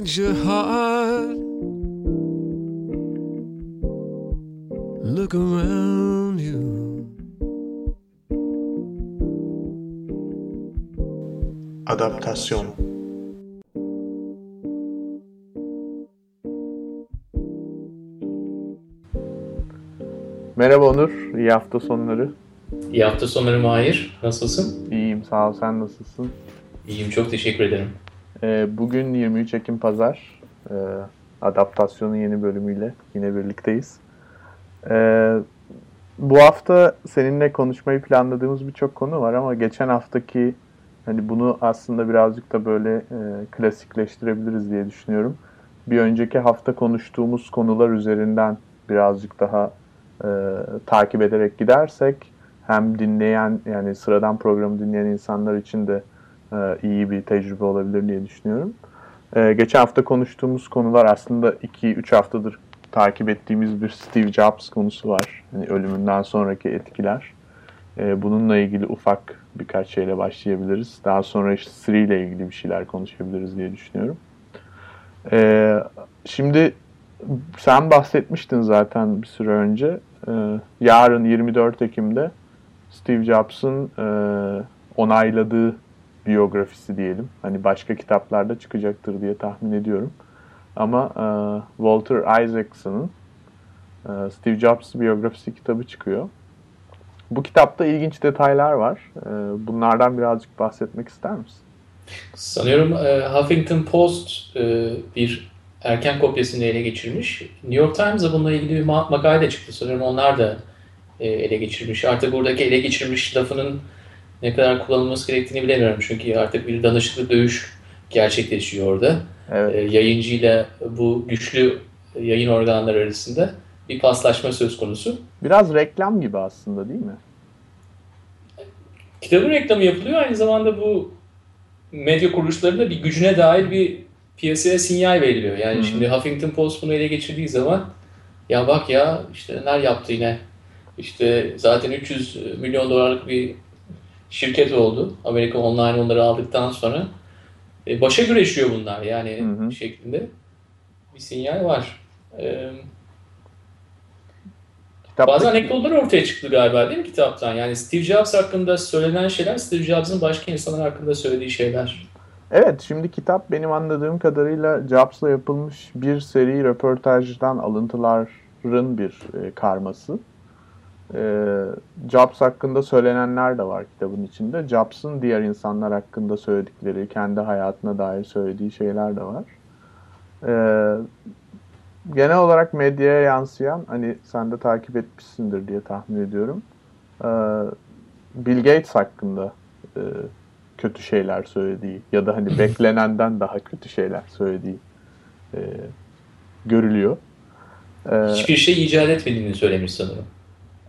change your heart. Look around you. Adaptasyon Merhaba Onur, iyi hafta sonları. İyi hafta sonları Mahir. Nasılsın? İyiyim, sağ ol. Sen nasılsın? İyiyim, çok teşekkür ederim. Ee, bugün 23 Ekim Pazar. Ee, adaptasyonun yeni bölümüyle yine birlikteyiz. Ee, bu hafta seninle konuşmayı planladığımız birçok konu var ama geçen haftaki hani bunu aslında birazcık da böyle e, klasikleştirebiliriz diye düşünüyorum. Bir önceki hafta konuştuğumuz konular üzerinden birazcık daha e, takip ederek gidersek hem dinleyen yani sıradan programı dinleyen insanlar için de e, iyi bir tecrübe olabilir diye düşünüyorum. E, geçen hafta konuştuğumuz konular aslında 2-3 haftadır takip ettiğimiz bir Steve Jobs konusu var. Yani ölümünden sonraki etkiler. E, bununla ilgili ufak birkaç şeyle başlayabiliriz. Daha sonra Siri ile ilgili bir şeyler konuşabiliriz diye düşünüyorum. E, şimdi sen bahsetmiştin zaten bir süre önce. E, yarın 24 Ekim'de Steve Jobs'ın e, onayladığı biyografisi diyelim. Hani başka kitaplarda çıkacaktır diye tahmin ediyorum. Ama e, Walter Isaacson'ın e, Steve Jobs biyografisi kitabı çıkıyor. Bu kitapta ilginç detaylar var. E, bunlardan birazcık bahsetmek ister misin? Sanıyorum e, Huffington Post e, bir erken kopyasını ele geçirmiş. New York Times'a bununla ilgili bir makale de çıktı. Sanıyorum onlar da e, ele geçirmiş. Artık buradaki ele geçirmiş lafının ne kadar kullanılması gerektiğini bilemiyorum. Çünkü artık bir danışıklı dövüş gerçekleşiyor orada. Evet. E, yayıncıyla bu güçlü yayın organları arasında bir paslaşma söz konusu. Biraz reklam gibi aslında değil mi? Kitabın reklamı yapılıyor. Aynı zamanda bu medya kuruluşlarında bir gücüne dair bir piyasaya sinyal veriliyor. Yani Hı-hı. şimdi Huffington Post bunu ele geçirdiği zaman ya bak ya işte neler yaptı yine. İşte zaten 300 milyon dolarlık bir şirket oldu. Amerika Online onları aldıktan sonra. E, başa güreşiyor bunlar yani hı hı. şeklinde bir sinyal var. E, bazı anekdotlar ortaya çıktı galiba değil mi kitaptan? Yani Steve Jobs hakkında söylenen şeyler Steve Jobs'ın başka insanlar hakkında söylediği şeyler. Evet, şimdi kitap benim anladığım kadarıyla Jobs'la yapılmış bir seri röportajdan alıntıların bir e, karması. E, Jobs hakkında söylenenler de var kitabın içinde. Jobs'ın diğer insanlar hakkında söyledikleri, kendi hayatına dair söylediği şeyler de var. E, genel olarak medyaya yansıyan, hani sen de takip etmişsindir diye tahmin ediyorum. E, Bill Gates hakkında e, kötü şeyler söylediği ya da hani beklenenden daha kötü şeyler söylediği e, görülüyor. Hiçbir şey icat etmediğini söylemiş sanırım.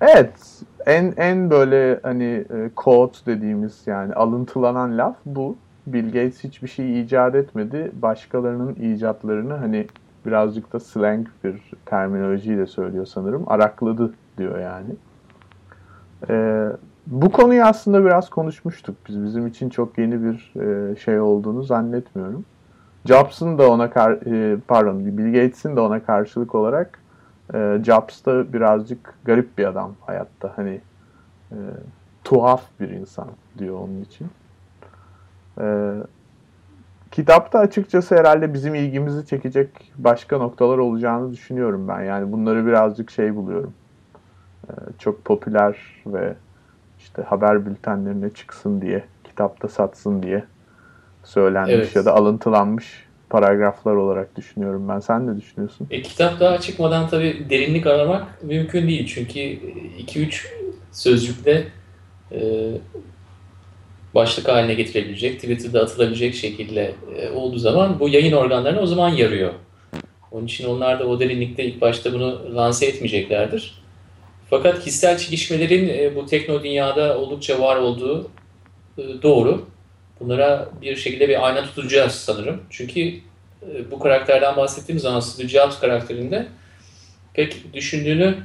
Evet. En en böyle hani e, quote dediğimiz yani alıntılanan laf bu. Bill Gates hiçbir şey icat etmedi. Başkalarının icatlarını hani birazcık da slang bir terminolojiyle söylüyor sanırım. Arakladı diyor yani. Ee, bu konuyu aslında biraz konuşmuştuk biz. Bizim için çok yeni bir e, şey olduğunu zannetmiyorum. Jobs'ın da ona kar e, pardon Bill Gates'in de ona karşılık olarak e, Jobs da birazcık garip bir adam hayatta. Hani e, tuhaf bir insan diyor onun için. E, kitapta açıkçası herhalde bizim ilgimizi çekecek başka noktalar olacağını düşünüyorum ben. Yani bunları birazcık şey buluyorum. E, çok popüler ve işte haber bültenlerine çıksın diye, kitapta satsın diye söylenmiş evet. ya da alıntılanmış paragraflar olarak düşünüyorum ben. Sen ne düşünüyorsun? E, kitap daha çıkmadan tabii derinlik aramak mümkün değil. Çünkü 2-3 sözcükle e, başlık haline getirebilecek, Twitter'da atılabilecek şekilde e, olduğu zaman bu yayın organlarına o zaman yarıyor. Onun için onlar da o derinlikte ilk başta bunu lanse etmeyeceklerdir. Fakat kişisel çekişmelerin e, bu tekno dünyada oldukça var olduğu e, doğru. Bunlara bir şekilde bir ayna tutacağız sanırım. Çünkü e, bu karakterden bahsettiğimiz zaman Steve Jobs karakterinde pek düşündüğünü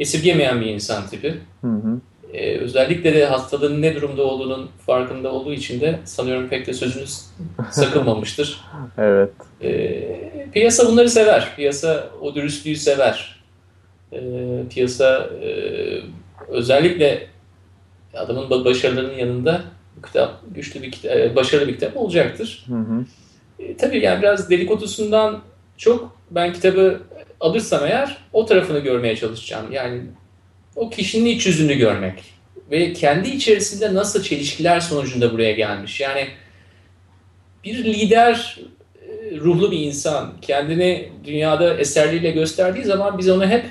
esirgemeyen bir insan tipi. Hı hı. e, özellikle de hastalığın ne durumda olduğunun farkında olduğu için de sanıyorum pek de sözünüz sakınmamıştır. evet. E, piyasa bunları sever. Piyasa o dürüstlüğü sever. E, piyasa e, özellikle adamın başarılarının yanında kitap güçlü bir kitap, e, başarılı bir kitap olacaktır. Hı hı. E, tabii yani biraz dedikodusundan çok ben kitabı alırsam eğer o tarafını görmeye çalışacağım. Yani o kişinin iç yüzünü görmek ve kendi içerisinde nasıl çelişkiler sonucunda buraya gelmiş. Yani bir lider e, ruhlu bir insan kendini dünyada eserliğiyle gösterdiği zaman biz onu hep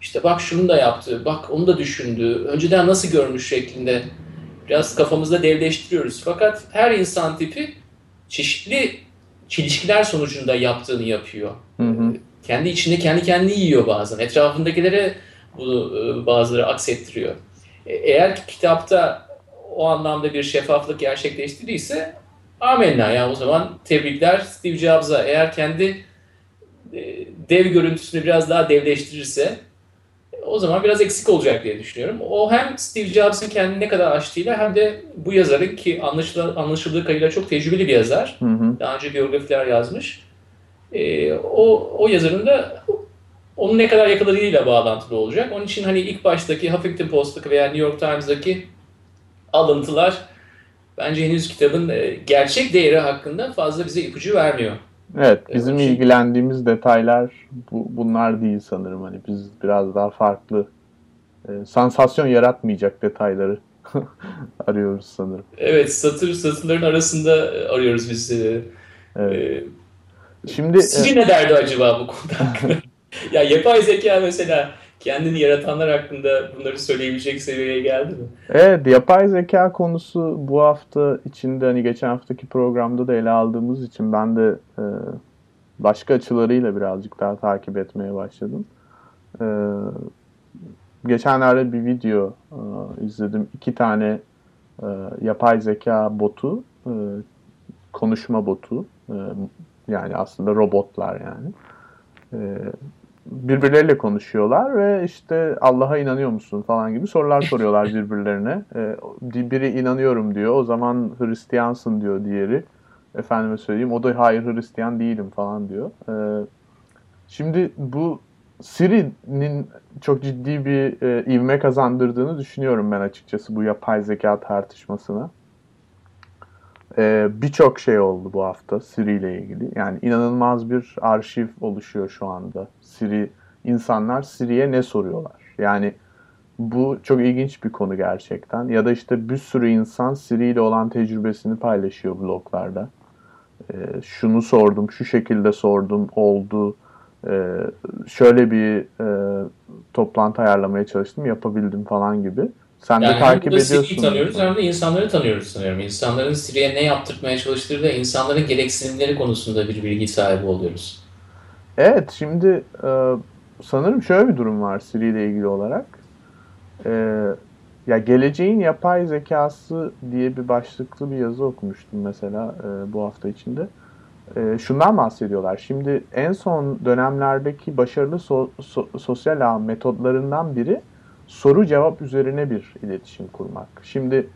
işte bak şunu da yaptı, bak onu da düşündü, önceden nasıl görmüş şeklinde biraz kafamızda devleştiriyoruz. Fakat her insan tipi çeşitli çelişkiler sonucunda yaptığını yapıyor. Hı hı. Kendi içinde kendi kendini yiyor bazen. Etrafındakilere bunu e, bazıları aksettiriyor. E, eğer ki kitapta o anlamda bir şeffaflık gerçekleştirdiyse amenna yani o zaman tebrikler Steve Jobs'a. Eğer kendi e, dev görüntüsünü biraz daha devleştirirse o zaman biraz eksik olacak diye düşünüyorum. O hem Steve Jobs'ın kendini ne kadar açtığıyla hem de bu yazarın ki anlaşıldığı, anlaşıldığı kadarıyla çok tecrübeli bir yazar. Hı hı. Daha önce biyografiler yazmış. Ee, o, o yazarın da onun ne kadar yakaladığıyla bağlantılı olacak. Onun için hani ilk baştaki Huffington Post'taki veya New York Times'daki alıntılar bence henüz kitabın e, gerçek değeri hakkında fazla bize ipucu vermiyor. Evet, bizim Evet. ilgilendiğimiz detaylar bu, bunlar değil sanırım. Hani biz biraz daha farklı, e, sansasyon yaratmayacak detayları arıyoruz sanırım. Evet, satır satırların arasında arıyoruz biz. e, Evet. e, Şimdi e, Siri ne derdi acaba bu konuda ya yapay zeka mesela kendini yaratanlar hakkında bunları söyleyebilecek seviyeye geldi mi? evet, yapay zeka konusu bu hafta içinde hani geçen haftaki programda da ele aldığımız için ben de e, başka açılarıyla birazcık daha takip etmeye başladım. E, geçenlerde bir video e, izledim. İki tane e, yapay zeka botu, e, konuşma botu, e, yani aslında robotlar yani. E, birbirleriyle konuşuyorlar ve işte Allah'a inanıyor musun falan gibi sorular soruyorlar birbirlerine. E, biri inanıyorum diyor, o zaman Hristiyansın diyor diğeri. Efendime söyleyeyim, o da hayır Hristiyan değilim falan diyor. E, şimdi bu Siri'nin çok ciddi bir e, ivme kazandırdığını düşünüyorum ben açıkçası bu yapay zeka tartışmasına. E, Birçok şey oldu bu hafta Siri ile ilgili. Yani inanılmaz bir arşiv oluşuyor şu anda. Siri, insanlar Siri'ye ne soruyorlar? Yani bu çok ilginç bir konu gerçekten. Ya da işte bir sürü insan Siri ile olan tecrübesini paylaşıyor bloglarda. E, şunu sordum, şu şekilde sordum, oldu. Ee, şöyle bir e, toplantı ayarlamaya çalıştım, yapabildim falan gibi. Sen Yani de hem takip Siri'yi ediyorsun. tanıyoruz hem de insanları tanıyoruz sanıyorum. İnsanların Siri'ye ne yaptırmaya çalıştığı ve insanların gereksinimleri konusunda bir bilgi sahibi oluyoruz. Evet, şimdi e, sanırım şöyle bir durum var Siri ile ilgili olarak. E, ya geleceğin yapay zekası diye bir başlıklı bir yazı okumuştum mesela e, bu hafta içinde. Şundan bahsediyorlar. Şimdi en son dönemlerdeki başarılı so- so- sosyal ağ metodlarından biri soru cevap üzerine bir iletişim kurmak. Şimdi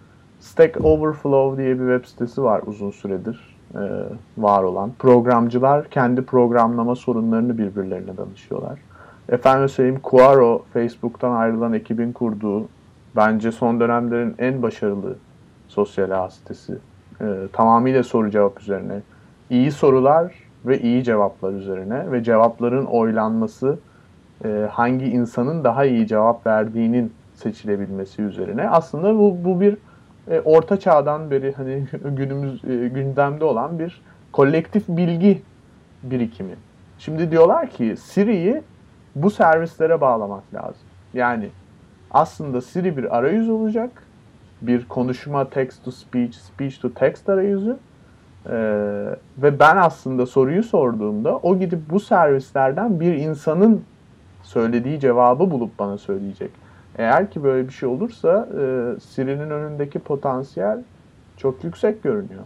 Stack Overflow diye bir web sitesi var uzun süredir e, var olan. Programcılar kendi programlama sorunlarını birbirlerine danışıyorlar. Efendim söyleyeyim Quora, Facebook'tan ayrılan ekibin kurduğu bence son dönemlerin en başarılı sosyal ağ sitesi. E, tamamıyla soru cevap üzerine. İyi sorular ve iyi cevaplar üzerine ve cevapların oylanması e, hangi insanın daha iyi cevap verdiğinin seçilebilmesi üzerine. Aslında bu, bu bir e, orta çağdan beri hani günümüz e, gündemde olan bir kolektif bilgi birikimi. Şimdi diyorlar ki Siri'yi bu servislere bağlamak lazım. Yani aslında Siri bir arayüz olacak. Bir konuşma text to speech, speech to text arayüzü. Ee, ve ben aslında soruyu sorduğumda o gidip bu servislerden bir insanın söylediği cevabı bulup bana söyleyecek. Eğer ki böyle bir şey olursa e, Siri'nin önündeki potansiyel çok yüksek görünüyor.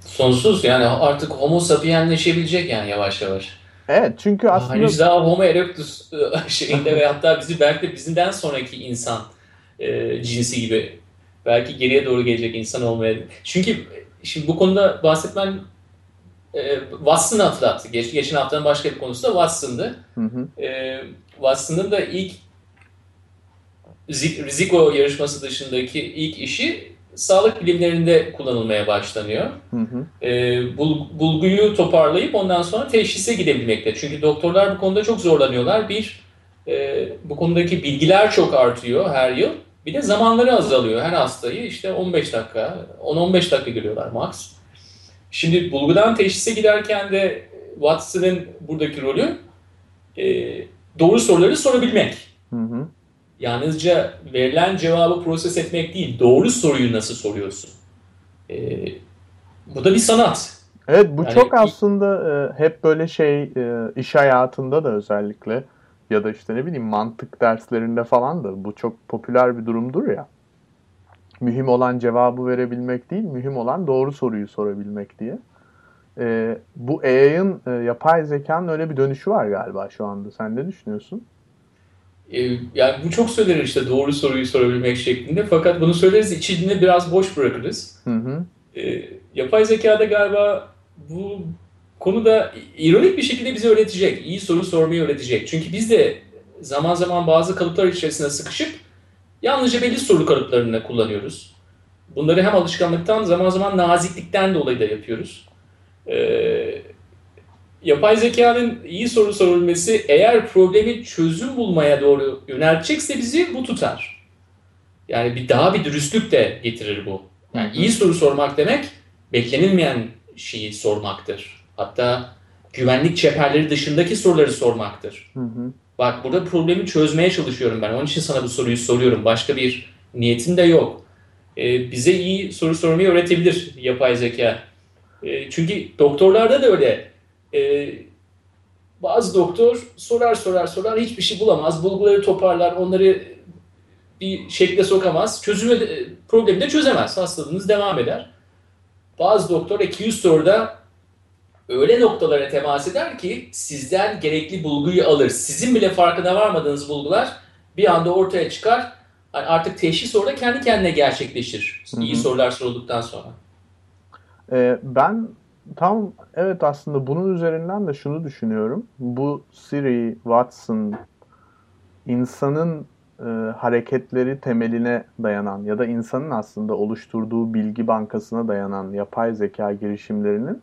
Sonsuz yani artık homo sapienleşebilecek yani yavaş yavaş. Evet çünkü aslında Henüz daha homo erectus e, şeyinde ve hatta bizi belki de bizden sonraki insan e, cinsi gibi. Belki geriye doğru gelecek insan olmaya. Çünkü şimdi bu konuda bahsetmen e, Watson'ı hatırlattı. Geç, geçen haftanın başka bir konusu da Watson'dı. Hı hı. E, Watson'ın da ilk Riziko yarışması dışındaki ilk işi sağlık bilimlerinde kullanılmaya başlanıyor. Hı hı. E, bul, bulguyu toparlayıp ondan sonra teşhise gidebilmekte. Çünkü doktorlar bu konuda çok zorlanıyorlar. Bir, e, bu konudaki bilgiler çok artıyor her yıl. Bir de zamanları azalıyor. Her hastayı işte 15 dakika, 10-15 dakika görüyorlar max. Şimdi bulgudan teşhise giderken de Watson'ın buradaki rolü e, doğru soruları sorabilmek. Hı hı. Yalnızca verilen cevabı proses etmek değil, doğru soruyu nasıl soruyorsun? E, bu da bir sanat. Evet bu Yani çok aslında e, hep böyle şey e, iş hayatında da özellikle ya da işte ne bileyim mantık derslerinde falan da bu çok popüler bir durumdur ya. Mühim olan cevabı verebilmek değil, mühim olan doğru soruyu sorabilmek diye. E, bu AI'ın e, yapay zekanın öyle bir dönüşü var galiba şu anda. Sen ne düşünüyorsun? E, yani bu çok söylenir işte doğru soruyu sorabilmek şeklinde. Fakat bunu söyleriz içinde biraz boş bırakırız. Hı hı. E, yapay zekada galiba bu konuda ironik bir şekilde bize öğretecek. iyi soru sormayı öğretecek. Çünkü biz de zaman zaman bazı kalıplar içerisine sıkışıp yalnızca belli soru kalıplarını kullanıyoruz. Bunları hem alışkanlıktan zaman zaman naziklikten dolayı da yapıyoruz. E, yapay zekanın iyi soru sorabilmesi eğer problemi çözüm bulmaya doğru yöneltecekse bizi bu tutar. Yani bir daha bir dürüstlük de getirir bu. Yani iyi soru sormak demek beklenilmeyen şeyi sormaktır. Hatta güvenlik çeperleri dışındaki soruları sormaktır. Hı hı. Bak burada problemi çözmeye çalışıyorum ben. Onun için sana bu soruyu soruyorum. Başka bir niyetim de yok. Ee, bize iyi soru sormayı öğretebilir yapay zeka. Ee, çünkü doktorlarda da öyle. Ee, bazı doktor sorar sorar sorar hiçbir şey bulamaz. Bulguları toparlar, onları bir şekle sokamaz. Çözümü de- problemi de çözemez. Hastalığınız devam eder. Bazı doktor 200 soruda öyle noktalara temas eder ki sizden gerekli bulguyu alır. Sizin bile farkına varmadığınız bulgular bir anda ortaya çıkar. Hani artık teşhis orada kendi kendine gerçekleşir. Hı hı. İyi sorular sorulduktan sonra. Ee, ben tam evet aslında bunun üzerinden de şunu düşünüyorum. Bu Siri, Watson insanın e, hareketleri temeline dayanan ya da insanın aslında oluşturduğu bilgi bankasına dayanan yapay zeka girişimlerinin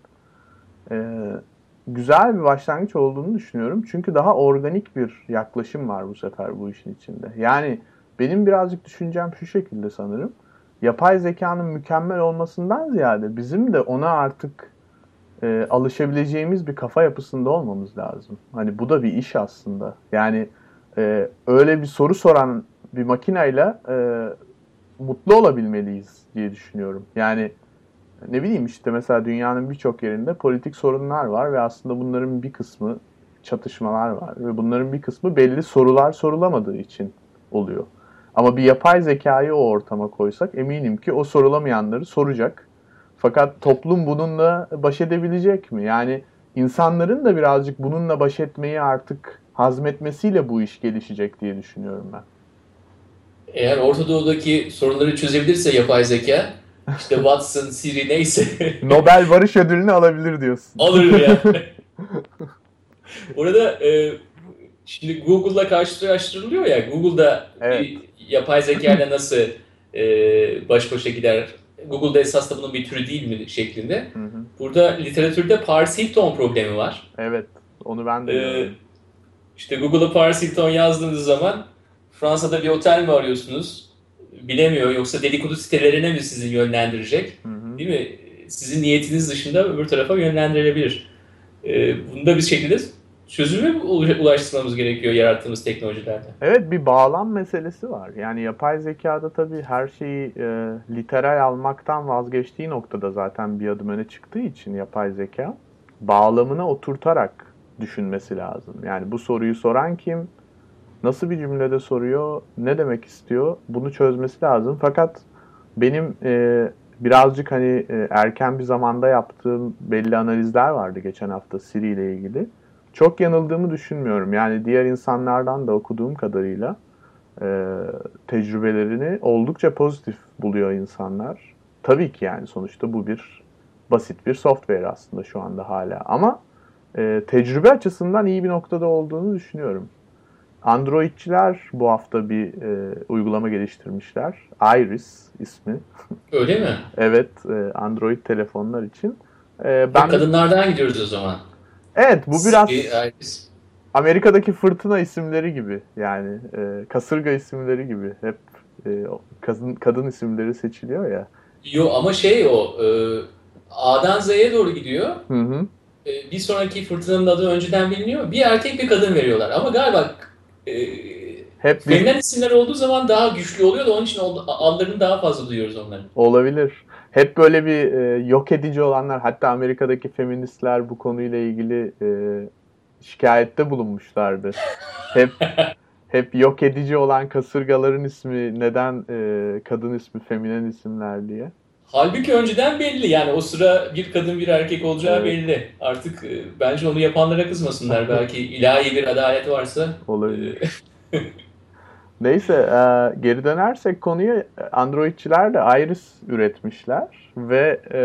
e, güzel bir başlangıç olduğunu düşünüyorum. Çünkü daha organik bir yaklaşım var bu sefer bu işin içinde. Yani benim birazcık düşüncem şu şekilde sanırım yapay zekanın mükemmel olmasından ziyade bizim de ona artık e, alışabileceğimiz bir kafa yapısında olmamız lazım. Hani bu da bir iş aslında. Yani e, öyle bir soru soran bir makineyle e, mutlu olabilmeliyiz diye düşünüyorum. Yani ne bileyim işte mesela dünyanın birçok yerinde politik sorunlar var ve aslında bunların bir kısmı çatışmalar var ve bunların bir kısmı belli sorular sorulamadığı için oluyor. Ama bir yapay zekayı o ortama koysak eminim ki o sorulamayanları soracak. Fakat toplum bununla baş edebilecek mi? Yani insanların da birazcık bununla baş etmeyi artık hazmetmesiyle bu iş gelişecek diye düşünüyorum ben. Eğer Orta Doğu'daki sorunları çözebilirse yapay zeka, işte Watson, Siri neyse Nobel Barış Ödülünü alabilir diyorsun. alır ya. Orada e, şimdi Google'la karşılaştırılıyor ya, Google'da Evet. bir yapay zeka ile nasıl e, baş başa gider? Google'da esas da bunun bir türü değil mi şeklinde. Hı hı. Burada literatürde Paris Hilton problemi var. Evet, onu ben de Ee. İşte Google'a Paris Hilton yazdığınız zaman Fransa'da bir otel mi arıyorsunuz? Bilemiyor. Yoksa dedikodu sitelerine mi sizi yönlendirecek? Hı hı. Değil mi? Sizin niyetiniz dışında öbür tarafa yönlendirilebilir. Ee, bunu da bir şekilde çözüme ulaştırmamız gerekiyor yarattığımız teknolojilerde. Evet bir bağlam meselesi var. Yani yapay zekada tabii her şeyi e, literal almaktan vazgeçtiği noktada zaten bir adım öne çıktığı için yapay zeka bağlamına oturtarak düşünmesi lazım. Yani bu soruyu soran kim? Nasıl bir cümlede soruyor? Ne demek istiyor? Bunu çözmesi lazım. Fakat benim e, birazcık hani e, erken bir zamanda yaptığım belli analizler vardı geçen hafta Siri ile ilgili. Çok yanıldığımı düşünmüyorum. Yani diğer insanlardan da okuduğum kadarıyla e, tecrübelerini oldukça pozitif buluyor insanlar. Tabii ki yani sonuçta bu bir basit bir software aslında şu anda hala ama e, tecrübe açısından iyi bir noktada olduğunu düşünüyorum. Androidçiler bu hafta bir e, uygulama geliştirmişler. Iris ismi. Öyle mi? evet, e, Android telefonlar için. E, ben Kadınlardan gidiyoruz o zaman. Evet, bu biraz Amerika'daki fırtına isimleri gibi yani e, kasırga isimleri gibi hep e, kadın kadın isimleri seçiliyor ya. Yo ama şey o e, A'dan Z'ye doğru gidiyor. Hı hı. E, bir sonraki fırtınanın adı önceden biliniyor. Bir erkek bir kadın veriyorlar ama galiba e, hep feminen isimler olduğu zaman daha güçlü oluyor da onun için adlarını daha fazla duyuyoruz onların. Olabilir. Hep böyle bir e, yok edici olanlar hatta Amerika'daki feministler bu konuyla ilgili e, şikayette bulunmuşlardı. Hep hep yok edici olan kasırgaların ismi neden e, kadın ismi feminen isimler diye. Halbuki önceden belli yani o sıra bir kadın bir erkek olacağı evet. belli. Artık e, bence onu yapanlara kızmasınlar. Belki ilahi bir adalet varsa. Olabilir. Neyse e, geri dönersek konuya Androidçiler de Iris üretmişler ve e,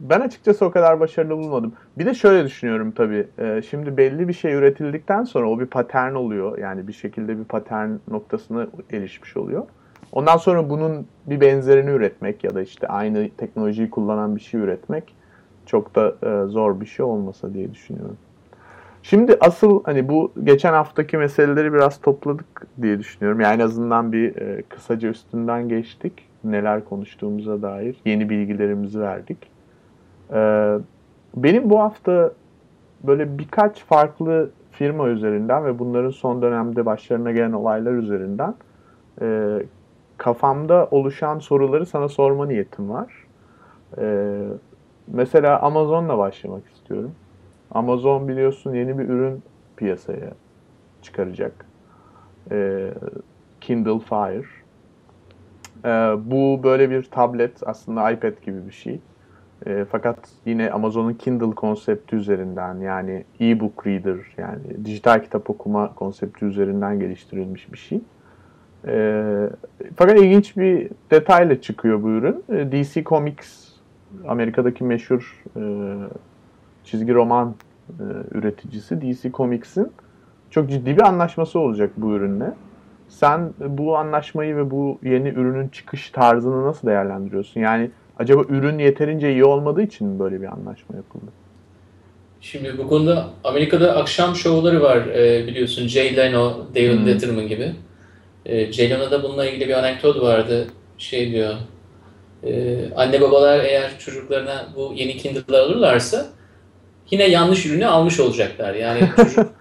ben açıkçası o kadar başarılı bulmadım. Bir de şöyle düşünüyorum tabii. E, şimdi belli bir şey üretildikten sonra o bir patern oluyor. Yani bir şekilde bir patern noktasına erişmiş oluyor. Ondan sonra bunun bir benzerini üretmek ya da işte aynı teknolojiyi kullanan bir şey üretmek çok da e, zor bir şey olmasa diye düşünüyorum. Şimdi asıl hani bu geçen haftaki meseleleri biraz topladık diye düşünüyorum. Yani en azından bir e, kısaca üstünden geçtik. Neler konuştuğumuza dair yeni bilgilerimizi verdik. E, benim bu hafta böyle birkaç farklı firma üzerinden ve bunların son dönemde başlarına gelen olaylar üzerinden e, kafamda oluşan soruları sana sorma niyetim var. E, mesela Amazon'la başlamak istiyorum. Amazon biliyorsun yeni bir ürün piyasaya çıkaracak. E, Kindle Fire. E, bu böyle bir tablet aslında iPad gibi bir şey. E, fakat yine Amazon'un Kindle konsepti üzerinden yani e-book reader yani dijital kitap okuma konsepti üzerinden geliştirilmiş bir şey. E, fakat ilginç bir detayla çıkıyor bu ürün. E, DC Comics Amerika'daki meşhur e, çizgi roman e, üreticisi DC Comics'in çok ciddi bir anlaşması olacak bu ürünle. Sen bu anlaşmayı ve bu yeni ürünün çıkış tarzını nasıl değerlendiriyorsun? Yani acaba ürün yeterince iyi olmadığı için mi böyle bir anlaşma yapıldı? Şimdi bu konuda Amerika'da akşam şovları var e, biliyorsun. Jay Leno, David hmm. Letterman gibi. E, Jay Leno'da bununla ilgili bir anekdot vardı. Şey diyor, e, anne babalar eğer çocuklarına bu yeni Kindle'lar alırlarsa yine yanlış ürünü almış olacaklar. Yani çocuk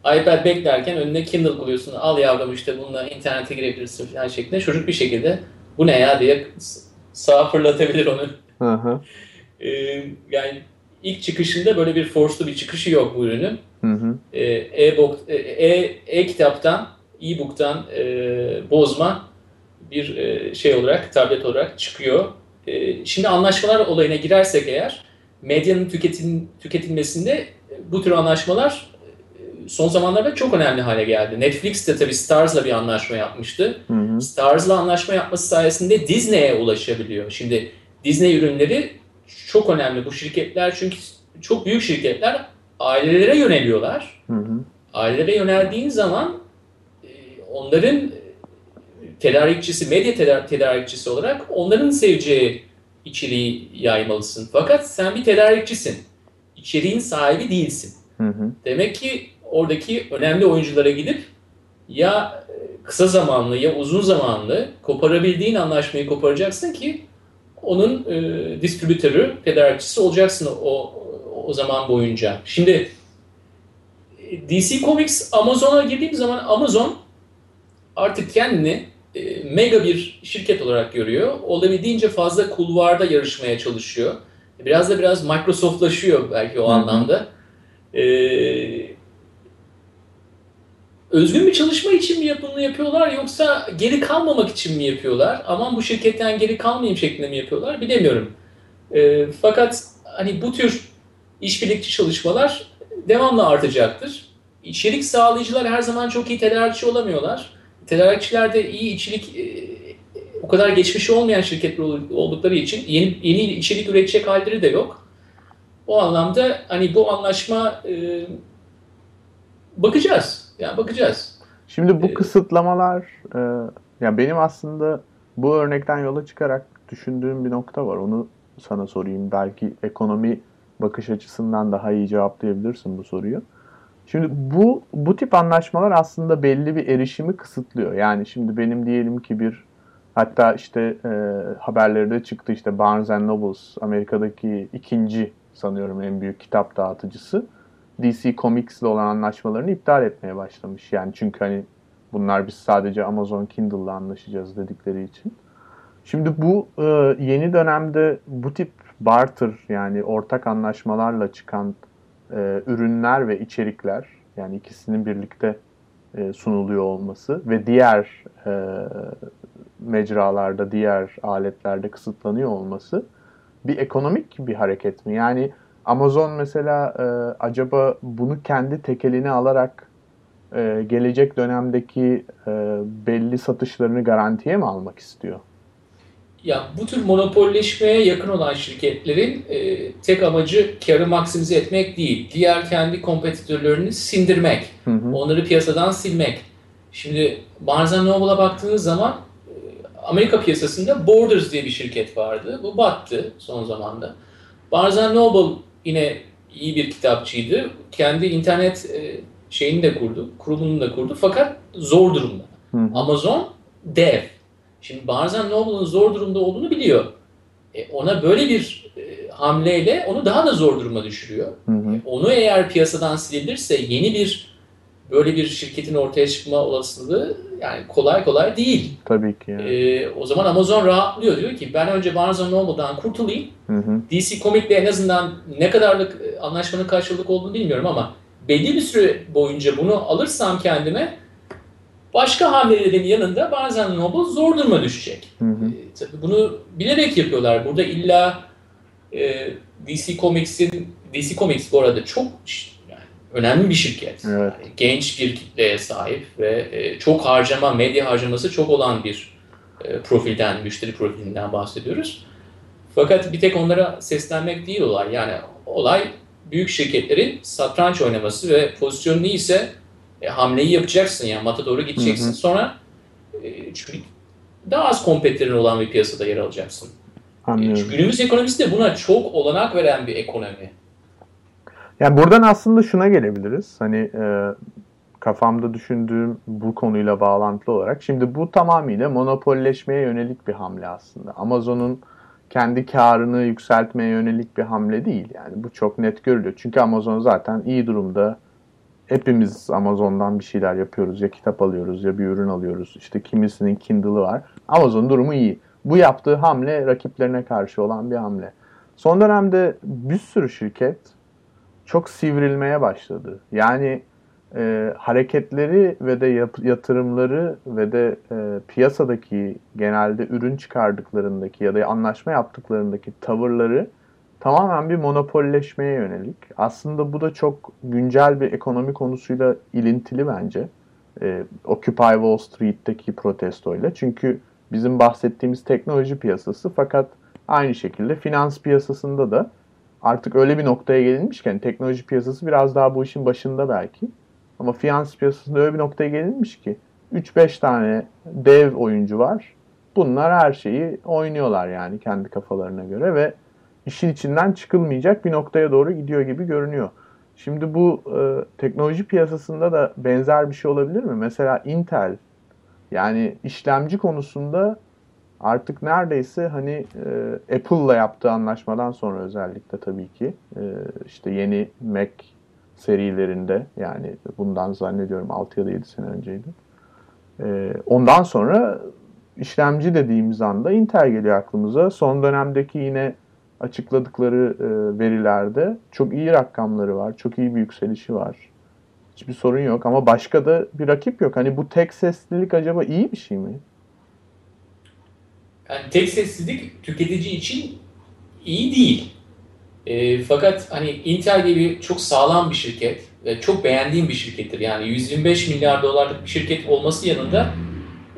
iPad beklerken önüne Kindle koyuyorsun. Al yavrum işte bununla internete girebilirsin falan şeklinde. Çocuk bir şekilde bu ne ya diye sağa fırlatabilir onu. Hı hı. Ee, yani ilk çıkışında böyle bir force'lu bir çıkışı yok bu ürünün. Ee, e-book, e, e-kitaptan, e-book'tan e, bozma bir e, şey olarak, tablet olarak çıkıyor. E, şimdi anlaşmalar olayına girersek eğer medyanın tüketin, tüketilmesinde bu tür anlaşmalar e, son zamanlarda çok önemli hale geldi. Netflix de tabii Stars'la bir anlaşma yapmıştı. Stars'la anlaşma yapması sayesinde Disney'e ulaşabiliyor. Şimdi Disney ürünleri çok önemli bu şirketler çünkü çok büyük şirketler ailelere yöneliyorlar. Hı hı. Ailelere yöneldiğin zaman e, onların tedarikçisi, medya tedarikçisi olarak onların seveceği içeriği yaymalısın. Fakat sen bir tedarikçisin. İçeriğin sahibi değilsin. Hı hı. Demek ki oradaki önemli oyunculara gidip ya e, kısa zamanlı ya uzun zamanlı koparabildiğin anlaşmayı koparacaksın ki onun e, distribütörü, tedarikçisi olacaksın o o zaman boyunca. Şimdi e, DC Comics Amazon'a girdiğim zaman Amazon artık kendini e, mega bir şirket olarak görüyor. Olabildiğince fazla kulvarda yarışmaya çalışıyor. Biraz da biraz Microsoft'laşıyor belki o anlamda. Ee, özgün bir çalışma için mi bunu yapıyorlar yoksa geri kalmamak için mi yapıyorlar? Aman bu şirketten geri kalmayayım şeklinde mi yapıyorlar bilemiyorum. E, fakat hani bu tür işbirlikçi çalışmalar devamlı artacaktır. İçerik sağlayıcılar her zaman çok iyi tedarikçi olamıyorlar tedarikçilerde iyi içerik e, o kadar geçmişi olmayan şirketler oldukları için yeni, yeni içerik üretecek halleri de yok. O anlamda hani bu anlaşma e, bakacağız. Yani bakacağız. Şimdi bu ee, kısıtlamalar e, ya benim aslında bu örnekten yola çıkarak düşündüğüm bir nokta var. Onu sana sorayım. Belki ekonomi bakış açısından daha iyi cevaplayabilirsin bu soruyu. Şimdi bu bu tip anlaşmalar aslında belli bir erişimi kısıtlıyor. Yani şimdi benim diyelim ki bir hatta işte e, haberlerde çıktı işte Barnes Nobles Amerika'daki ikinci sanıyorum en büyük kitap dağıtıcısı DC Comics ile olan anlaşmalarını iptal etmeye başlamış. Yani çünkü hani bunlar biz sadece Amazon Kindle'la anlaşacağız dedikleri için. Şimdi bu e, yeni dönemde bu tip barter yani ortak anlaşmalarla çıkan e, ürünler ve içerikler yani ikisinin birlikte e, sunuluyor olması ve diğer e, mecralarda, diğer aletlerde kısıtlanıyor olması bir ekonomik bir hareket mi? Yani Amazon mesela e, acaba bunu kendi tekeline alarak e, gelecek dönemdeki e, belli satışlarını garantiye mi almak istiyor? Ya bu tür monopolleşmeye yakın olan şirketlerin e, tek amacı karı maksimize etmek değil. Diğer kendi kompetitörlerini sindirmek. Hı hı. Onları piyasadan silmek. Şimdi Barnes Noble'a baktığınız zaman e, Amerika piyasasında Borders diye bir şirket vardı. Bu battı son zamanda. Barnes Noble yine iyi bir kitapçıydı. Kendi internet e, şeyini de kurdu, kurumunu da kurdu fakat zor durumda. Hı. Amazon dev. Şimdi Barnes Noble'ın zor durumda olduğunu biliyor. E, ona böyle bir e, hamleyle onu daha da zor duruma düşürüyor. Hı hı. E, onu eğer piyasadan silinirse yeni bir böyle bir şirketin ortaya çıkma olasılığı yani kolay kolay değil. Tabii ki. Yani. E, o zaman Amazon rahatlıyor diyor ki ben önce Barnes Noble'dan kurtulayım. Hı hı. DC Comic'le en azından ne kadarlık e, anlaşmanın karşılık olduğunu bilmiyorum ama belli bir süre boyunca bunu alırsam kendime başka hamlelerin yanında bazen Noble zor duruma düşecek. Hı hı. E, tabii bunu bilerek yapıyorlar. Burada illa e, DC Comics'in DC Comics bu arada çok yani önemli bir şirket. Evet. Yani genç bir kitleye sahip ve e, çok harcama, medya harcaması çok olan bir e, profilden, müşteri profilinden bahsediyoruz. Fakat bir tek onlara seslenmek değil olay. Yani olay büyük şirketlerin satranç oynaması ve pozisyonu iyiyse e, hamleyi yapacaksın yani mata doğru gideceksin. Hı hı. Sonra e, çünkü daha az kompetitörün olan bir piyasada yer alacaksın. E, Anlıyorum. günümüz ekonomisi de buna çok olanak veren bir ekonomi. Yani buradan aslında şuna gelebiliriz. Hani e, kafamda düşündüğüm bu konuyla bağlantılı olarak. Şimdi bu tamamıyla monopolleşmeye yönelik bir hamle aslında. Amazon'un kendi karını yükseltmeye yönelik bir hamle değil. Yani bu çok net görülüyor. Çünkü Amazon zaten iyi durumda. Hepimiz Amazon'dan bir şeyler yapıyoruz. Ya kitap alıyoruz ya bir ürün alıyoruz. İşte kimisinin Kindle'ı var. Amazon durumu iyi. Bu yaptığı hamle rakiplerine karşı olan bir hamle. Son dönemde bir sürü şirket çok sivrilmeye başladı. Yani e, hareketleri ve de yatırımları ve de e, piyasadaki genelde ürün çıkardıklarındaki ya da anlaşma yaptıklarındaki tavırları tamamen bir monopolleşmeye yönelik. Aslında bu da çok güncel bir ekonomi konusuyla ilintili bence. E, Occupy Wall Street'teki protestoyla. Çünkü bizim bahsettiğimiz teknoloji piyasası fakat aynı şekilde finans piyasasında da artık öyle bir noktaya gelinmişken teknoloji piyasası biraz daha bu işin başında belki. Ama finans piyasasında öyle bir noktaya gelinmiş ki 3-5 tane dev oyuncu var. Bunlar her şeyi oynuyorlar yani kendi kafalarına göre ve işin içinden çıkılmayacak bir noktaya doğru gidiyor gibi görünüyor. Şimdi bu e, teknoloji piyasasında da benzer bir şey olabilir mi? Mesela Intel yani işlemci konusunda artık neredeyse hani e, Apple'la yaptığı anlaşmadan sonra özellikle tabii ki e, işte yeni Mac serilerinde yani bundan zannediyorum 6 ya da 7 sene önceydi. E, ondan sonra işlemci dediğimiz anda Intel geliyor aklımıza. Son dönemdeki yine açıkladıkları e, verilerde çok iyi rakamları var. Çok iyi bir yükselişi var. Hiçbir sorun yok ama başka da bir rakip yok. Hani bu tek seslilik acaba iyi bir şey mi? Yani tek seslilik tüketici için iyi değil. E, fakat hani Intel gibi çok sağlam bir şirket ve çok beğendiğim bir şirkettir. Yani 125 milyar dolarlık bir şirket olması yanında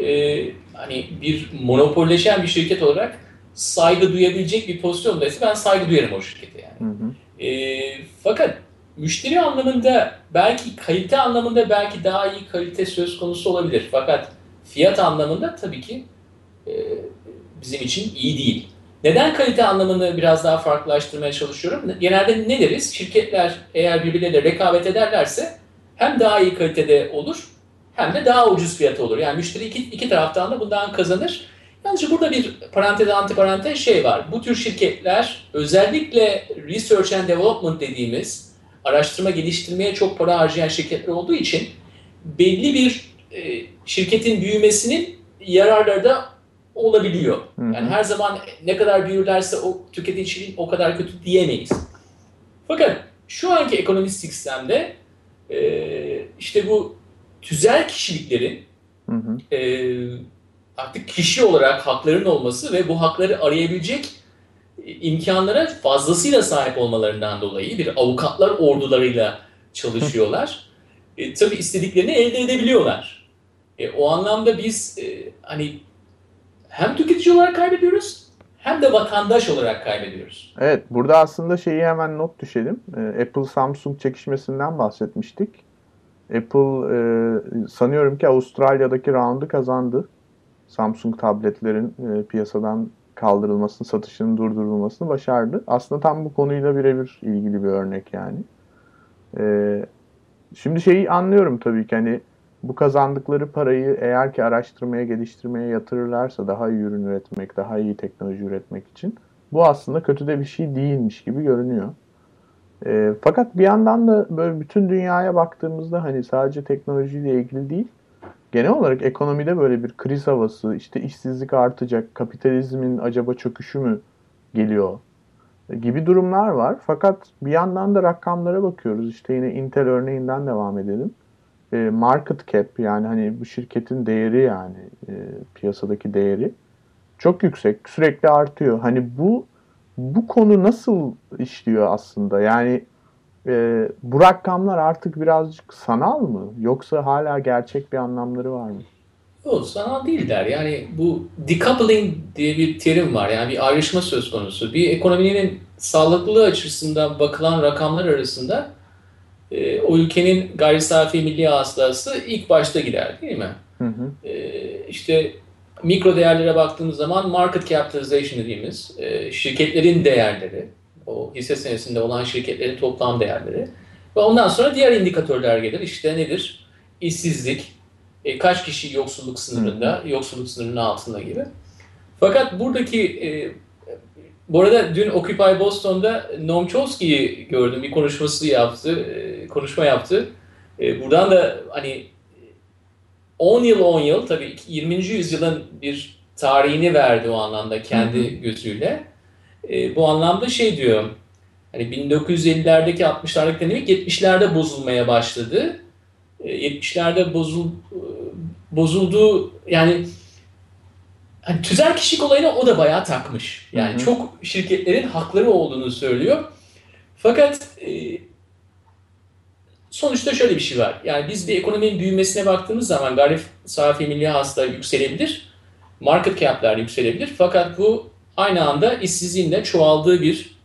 e, hani bir monopolleşen bir şirket olarak saygı duyabilecek bir pozisyondaysa ben saygı duyarım o şirkete yani. Hı hı. E, fakat müşteri anlamında belki kalite anlamında belki daha iyi kalite söz konusu olabilir. Fakat fiyat anlamında tabii ki e, bizim için iyi değil. Neden kalite anlamını biraz daha farklılaştırmaya çalışıyorum? Genelde ne deriz? Şirketler eğer birbirleriyle rekabet ederlerse hem daha iyi kalitede olur hem de daha ucuz fiyatı olur. Yani müşteri iki, iki taraftan da bundan kazanır. Yalnız burada bir parantez antiparantez şey var. Bu tür şirketler özellikle research and development dediğimiz araştırma geliştirmeye çok para harcayan şirketler olduğu için belli bir e, şirketin büyümesinin yararları da olabiliyor. Hı hı. Yani her zaman ne kadar büyürlerse o tüketici için o kadar kötü diyemeyiz. Fakat şu anki ekonomik sistemde e, işte bu tüzel kişiliklerin hı hı. E, artık kişi olarak hakların olması ve bu hakları arayabilecek imkanlara fazlasıyla sahip olmalarından dolayı bir avukatlar ordularıyla çalışıyorlar. e, tabii istediklerini elde edebiliyorlar. E, o anlamda biz e, hani hem tüketici olarak kaybediyoruz hem de vatandaş olarak kaybediyoruz. Evet, burada aslında şeyi hemen not düşelim. E, Apple-Samsung çekişmesinden bahsetmiştik. Apple e, sanıyorum ki Avustralya'daki roundu kazandı. Samsung tabletlerin e, piyasadan kaldırılmasını, satışının durdurulmasını başardı. Aslında tam bu konuyla birebir ilgili bir örnek yani. E, şimdi şeyi anlıyorum tabii ki hani bu kazandıkları parayı eğer ki araştırmaya, geliştirmeye yatırırlarsa daha iyi ürün üretmek, daha iyi teknoloji üretmek için bu aslında kötü de bir şey değilmiş gibi görünüyor. E, fakat bir yandan da böyle bütün dünyaya baktığımızda hani sadece teknolojiyle ilgili değil, genel olarak ekonomide böyle bir kriz havası, işte işsizlik artacak, kapitalizmin acaba çöküşü mü geliyor gibi durumlar var. Fakat bir yandan da rakamlara bakıyoruz. İşte yine Intel örneğinden devam edelim. E, market cap yani hani bu şirketin değeri yani e, piyasadaki değeri çok yüksek. Sürekli artıyor. Hani bu bu konu nasıl işliyor aslında? Yani e, bu rakamlar artık birazcık sanal mı? Yoksa hala gerçek bir anlamları var mı? Yok sanal değiller. Yani bu decoupling diye bir terim var. Yani bir ayrışma söz konusu. Bir ekonominin sağlıklı açısından bakılan rakamlar arasında e, o ülkenin gayri safi milli hasılası ilk başta gider değil mi? Hı hı. E, işte mikro değerlere baktığımız zaman market capitalization dediğimiz e, şirketlerin değerleri, o hisse senesinde olan şirketlerin toplam değerleri ve ondan sonra diğer indikatörler gelir. İşte nedir? İşsizlik, e, kaç kişi yoksulluk sınırında, yoksulluk sınırının altında gibi. Fakat buradaki e, bu arada dün Occupy Boston'da Noam Chomsky'yi gördüm. Bir konuşması yaptı, e, konuşma yaptı. E, buradan da hani 10 yıl 10 yıl tabii 20. yüzyılın bir tarihini verdi o anlamda kendi hı. gözüyle. E, bu anlamda şey diyor. Hani 1950'lerdeki 60'lardaki dinamik 70'lerde bozulmaya başladı. E, 70'lerde bozul bozuldu yani hani tüzel kişilik olayına o da bayağı takmış. Yani hı hı. çok şirketlerin hakları olduğunu söylüyor. Fakat e, sonuçta şöyle bir şey var. Yani biz bir ekonominin büyümesine baktığımız zaman gayri safi milli hasıla yükselebilir. Market cap'ler yükselebilir. Fakat bu aynı anda işsizliğin de çoğaldığı bir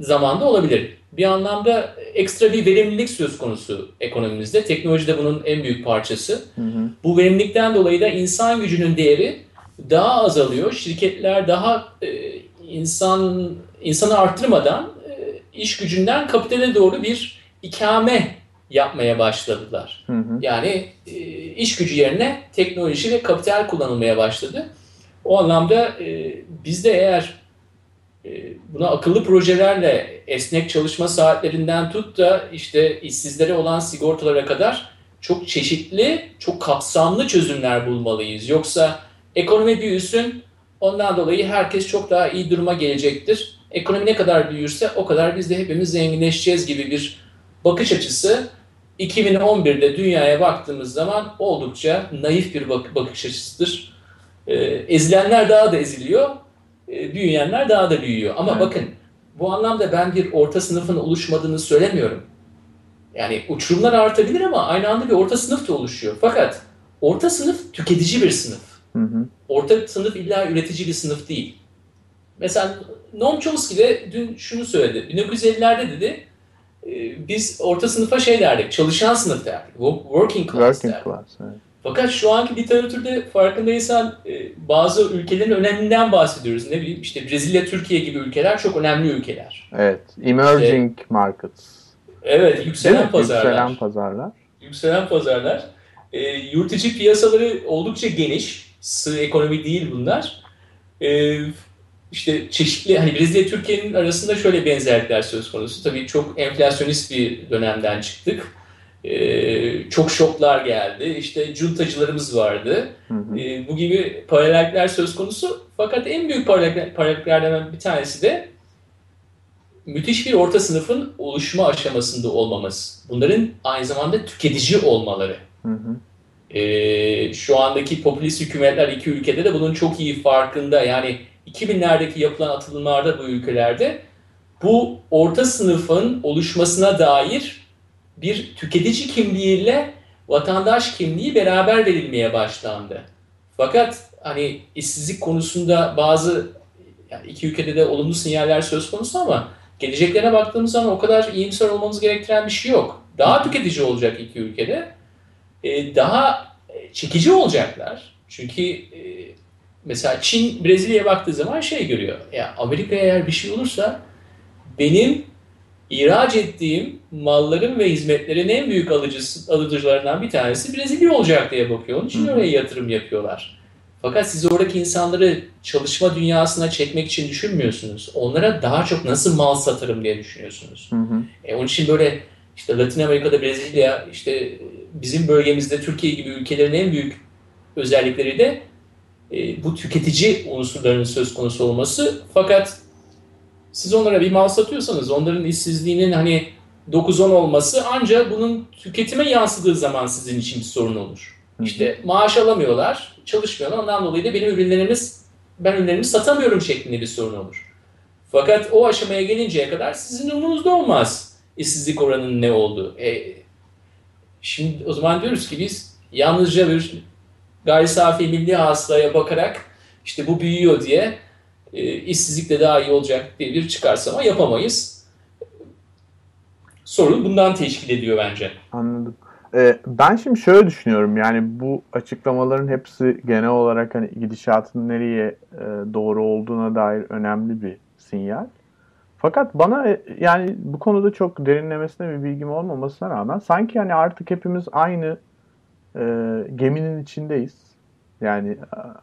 zamanda olabilir. Bir anlamda ekstra bir verimlilik söz konusu ekonomimizde. Teknoloji de bunun en büyük parçası. Hı hı. Bu verimlilikten dolayı da insan gücünün değeri daha azalıyor. Şirketler daha e, insan insanı arttırmadan e, iş gücünden kapitale doğru bir ikame yapmaya başladılar. Hı hı. Yani e, iş gücü yerine teknoloji ve kapital kullanılmaya başladı. O anlamda e, biz de eğer e, buna akıllı projelerle esnek çalışma saatlerinden tut da işte işsizlere olan sigortalara kadar çok çeşitli, çok kapsamlı çözümler bulmalıyız. Yoksa ekonomi büyüsün, ondan dolayı herkes çok daha iyi duruma gelecektir. Ekonomi ne kadar büyürse o kadar biz de hepimiz zenginleşeceğiz gibi bir bakış açısı 2011'de dünyaya baktığımız zaman oldukça naif bir bak bakış açısıdır. Ee, ezilenler daha da eziliyor, e, büyüyenler daha da büyüyor. Ama evet. bakın bu anlamda ben bir orta sınıfın oluşmadığını söylemiyorum. Yani uçurumlar artabilir ama aynı anda bir orta sınıf da oluşuyor. Fakat orta sınıf tüketici bir sınıf. Hı hı. Orta sınıf illa üretici bir sınıf değil. Mesela Noam Chomsky de dün şunu söyledi. 1950'lerde dedi e, biz orta sınıfa şey derdik, çalışan sınıf derdik. Working class Working derdik. class. Evet. Fakat şu anki literatürde farkındaysan e, bazı ülkelerin öneminden bahsediyoruz. Ne bileyim işte Brezilya, Türkiye gibi ülkeler çok önemli ülkeler. Evet. Emerging markets. Evet, yükselen pazarlar. Yükselen pazarlar. yükselen pazarlar. E, yurt içi piyasaları oldukça geniş. Sığ ekonomi değil bunlar. E, işte çeşitli hani Brezilya Türkiye'nin arasında şöyle benzerlikler söz konusu. Tabii çok enflasyonist bir dönemden çıktık. E, çok şoklar geldi. İşte cuntacılarımız vardı. Hı hı. E, bu gibi paralellikler söz konusu. Fakat en büyük paralellik- paralelliklerden bir tanesi de müthiş bir orta sınıfın oluşma aşamasında olmamız. Bunların aynı zamanda tüketici olmaları. Hı hı. Ee, şu andaki popülist hükümetler iki ülkede de bunun çok iyi farkında. Yani 2000'lerdeki yapılan atılımlarda bu ülkelerde bu orta sınıfın oluşmasına dair bir tüketici kimliğiyle vatandaş kimliği beraber verilmeye başlandı. Fakat hani işsizlik konusunda bazı yani iki ülkede de olumlu sinyaller söz konusu ama geleceklerine baktığımız zaman o kadar iyimser olmamız gerektiren bir şey yok. Daha tüketici olacak iki ülkede. Ee, daha çekici olacaklar. Çünkü e, mesela Çin Brezilya'ya baktığı zaman şey görüyor. Ya Amerika'ya eğer bir şey olursa benim ihraç ettiğim malların ve hizmetlerin en büyük alıcısı, alıcılarından bir tanesi Brezilya olacak diye bakıyor. Onun için oraya yatırım yapıyorlar. Fakat siz oradaki insanları çalışma dünyasına çekmek için düşünmüyorsunuz. Onlara daha çok nasıl mal satarım diye düşünüyorsunuz. Hı hı. E, onun için böyle işte Latin Amerika'da Brezilya, işte bizim bölgemizde Türkiye gibi ülkelerin en büyük özellikleri de e, bu tüketici unsurlarının söz konusu olması. Fakat siz onlara bir mal satıyorsanız onların işsizliğinin hani 9-10 olması ancak bunun tüketime yansıdığı zaman sizin için bir sorun olur. İşte maaş alamıyorlar, çalışmıyorlar. Ondan dolayı da benim ürünlerimiz, ben ürünlerimi satamıyorum şeklinde bir sorun olur. Fakat o aşamaya gelinceye kadar sizin umurunuzda olmaz işsizlik oranının ne olduğu. E, şimdi o zaman diyoruz ki biz yalnızca bir gayri safi milli hasılaya bakarak işte bu büyüyor diye e, işsizlik de daha iyi olacak diye bir çıkarsama yapamayız. Sorun bundan teşkil ediyor bence. Anladım. Ee, ben şimdi şöyle düşünüyorum yani bu açıklamaların hepsi genel olarak hani gidişatın nereye e, doğru olduğuna dair önemli bir sinyal. Fakat bana e, yani bu konuda çok derinlemesine bir bilgim olmamasına rağmen sanki hani artık hepimiz aynı e, geminin içindeyiz. Yani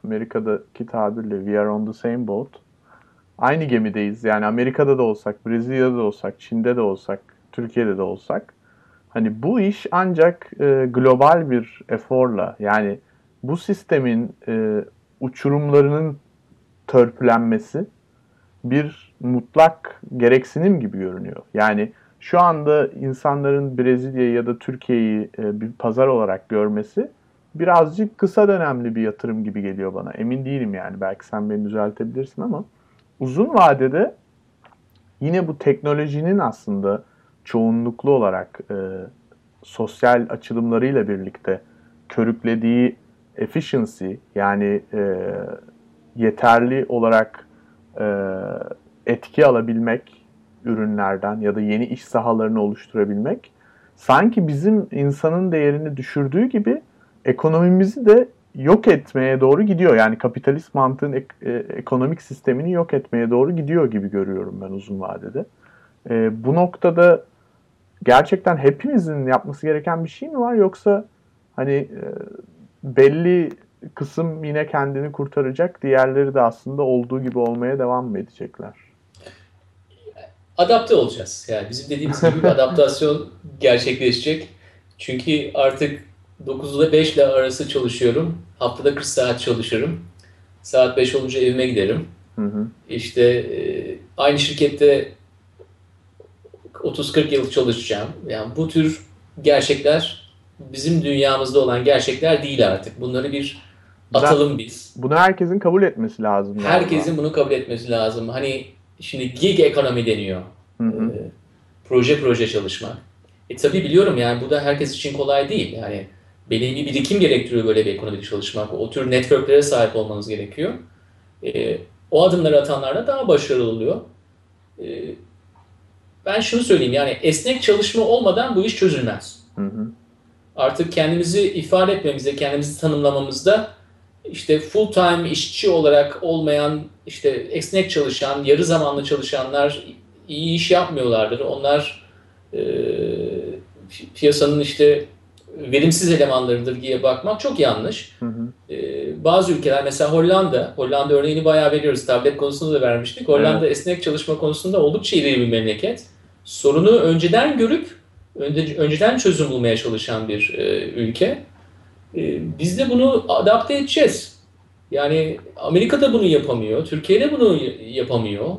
Amerika'daki tabirle we are on the same boat. Aynı gemideyiz. Yani Amerika'da da olsak, Brezilya'da da olsak, Çin'de de olsak, Türkiye'de de olsak Hani bu iş ancak e, global bir eforla yani bu sistemin e, uçurumlarının törpülenmesi bir mutlak gereksinim gibi görünüyor. Yani şu anda insanların Brezilya'yı ya da Türkiye'yi e, bir pazar olarak görmesi birazcık kısa dönemli bir yatırım gibi geliyor bana. Emin değilim yani. Belki sen beni düzeltebilirsin ama uzun vadede yine bu teknolojinin aslında çoğunluklu olarak e, sosyal açılımlarıyla birlikte körüklediği efficiency yani e, yeterli olarak e, etki alabilmek ürünlerden ya da yeni iş sahalarını oluşturabilmek sanki bizim insanın değerini düşürdüğü gibi ekonomimizi de yok etmeye doğru gidiyor. Yani kapitalist mantığın ek, e, ekonomik sistemini yok etmeye doğru gidiyor gibi görüyorum ben uzun vadede. E, bu noktada gerçekten hepimizin yapması gereken bir şey mi var yoksa hani e, belli kısım yine kendini kurtaracak, diğerleri de aslında olduğu gibi olmaya devam mı edecekler? Adapte olacağız. Yani bizim dediğimiz gibi bir adaptasyon gerçekleşecek. Çünkü artık 9 ile 5 ile arası çalışıyorum. Haftada 40 saat çalışırım. Saat 5 olunca evime giderim. Hı hı. İşte e, aynı şirkette 30-40 yıl çalışacağım. Yani bu tür gerçekler bizim dünyamızda olan gerçekler değil artık. Bunları bir atalım biz. Bunu herkesin kabul etmesi lazım. galiba. Herkesin bunu kabul etmesi lazım. Hani şimdi gig ekonomi deniyor. Hı hı. Ee, proje proje çalışmak. E tabi biliyorum yani bu da herkes için kolay değil. Yani belli bir birikim gerektiriyor böyle bir ekonomide çalışmak. O tür networklere sahip olmanız gerekiyor. E, o adımları atanlar da daha başarılı oluyor. E, ben şunu söyleyeyim yani esnek çalışma olmadan bu iş çözülmez. Hı hı. Artık kendimizi ifade etmemizde, kendimizi tanımlamamızda işte full time işçi olarak olmayan, işte esnek çalışan, yarı zamanlı çalışanlar iyi iş yapmıyorlardır. Onlar e, piyasanın işte verimsiz elemanlarıdır diye bakmak çok yanlış. Hı hı. Ee, bazı ülkeler mesela Hollanda, Hollanda örneğini bayağı veriyoruz. Tablet konusunda da vermiştik. Hollanda evet. esnek çalışma konusunda oldukça iyi bir memleket. Sorunu önceden görüp önce, önceden çözüm bulmaya çalışan bir e, ülke. E, biz de bunu adapte edeceğiz. Yani Amerika da bunu yapamıyor, Türkiye de bunu yapamıyor.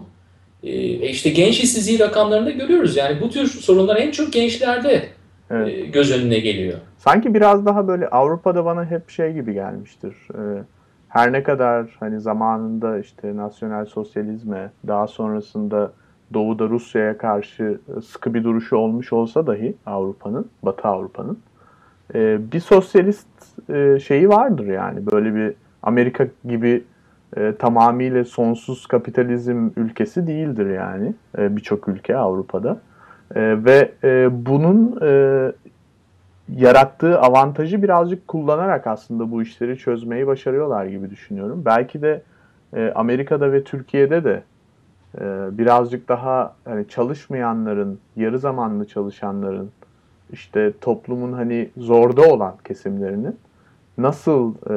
E, işte genç işsizliği rakamlarında görüyoruz. Yani bu tür sorunlar en çok gençlerde evet. E, göz önüne geliyor. Sanki biraz daha böyle Avrupa'da bana hep şey gibi gelmiştir. E, her ne kadar hani zamanında işte nasyonel sosyalizme, daha sonrasında Doğu'da Rusya'ya karşı sıkı bir duruşu olmuş olsa dahi Avrupa'nın, Batı Avrupa'nın bir sosyalist şeyi vardır yani. Böyle bir Amerika gibi tamamıyla sonsuz kapitalizm ülkesi değildir yani birçok ülke Avrupa'da. E, ve e, bunun e, yarattığı avantajı birazcık kullanarak aslında bu işleri çözmeyi başarıyorlar gibi düşünüyorum. Belki de e, Amerika'da ve Türkiye'de de e, birazcık daha hani çalışmayanların, yarı zamanlı çalışanların, işte toplumun hani zorda olan kesimlerinin nasıl e,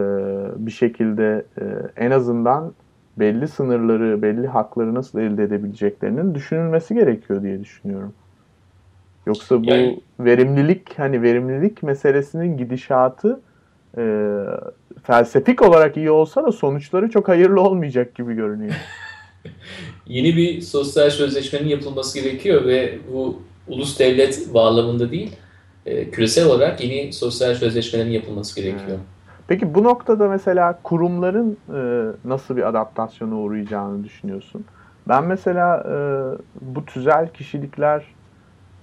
bir şekilde e, en azından belli sınırları, belli hakları nasıl elde edebileceklerinin düşünülmesi gerekiyor diye düşünüyorum. Yoksa bu yani, verimlilik hani verimlilik meselesinin gidişatı e, felsefik olarak iyi olsa da sonuçları çok hayırlı olmayacak gibi görünüyor. Yeni bir sosyal sözleşmenin yapılması gerekiyor ve bu ulus devlet bağlamında değil, e, küresel olarak yeni sosyal sözleşmelerin yapılması gerekiyor. Peki bu noktada mesela kurumların e, nasıl bir adaptasyona uğrayacağını düşünüyorsun? Ben mesela e, bu tüzel kişilikler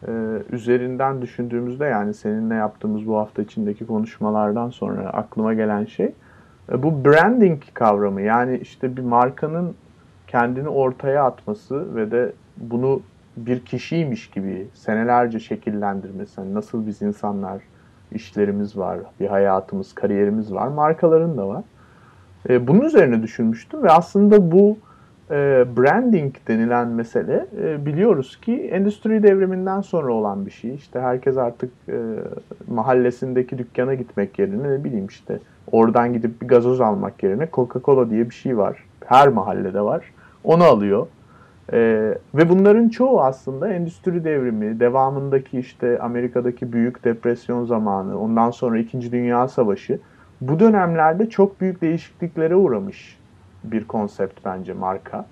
e, üzerinden düşündüğümüzde yani seninle yaptığımız bu hafta içindeki konuşmalardan sonra aklıma gelen şey e, bu branding kavramı yani işte bir markanın kendini ortaya atması ve de bunu bir kişiymiş gibi senelerce şekillendirmesi. Yani nasıl biz insanlar, işlerimiz var, bir hayatımız, kariyerimiz var, markaların da var. E, bunun üzerine düşünmüştüm ve aslında bu e, branding denilen mesele e, biliyoruz ki endüstri devriminden sonra olan bir şey. İşte herkes artık e, mahallesindeki dükkana gitmek yerine ne bileyim işte oradan gidip bir gazoz almak yerine Coca-Cola diye bir şey var. Her mahallede var. Onu alıyor. Ve bunların çoğu aslında endüstri devrimi, devamındaki işte Amerika'daki büyük depresyon zamanı, ondan sonra 2. Dünya Savaşı bu dönemlerde çok büyük değişikliklere uğramış bir konsept bence marka.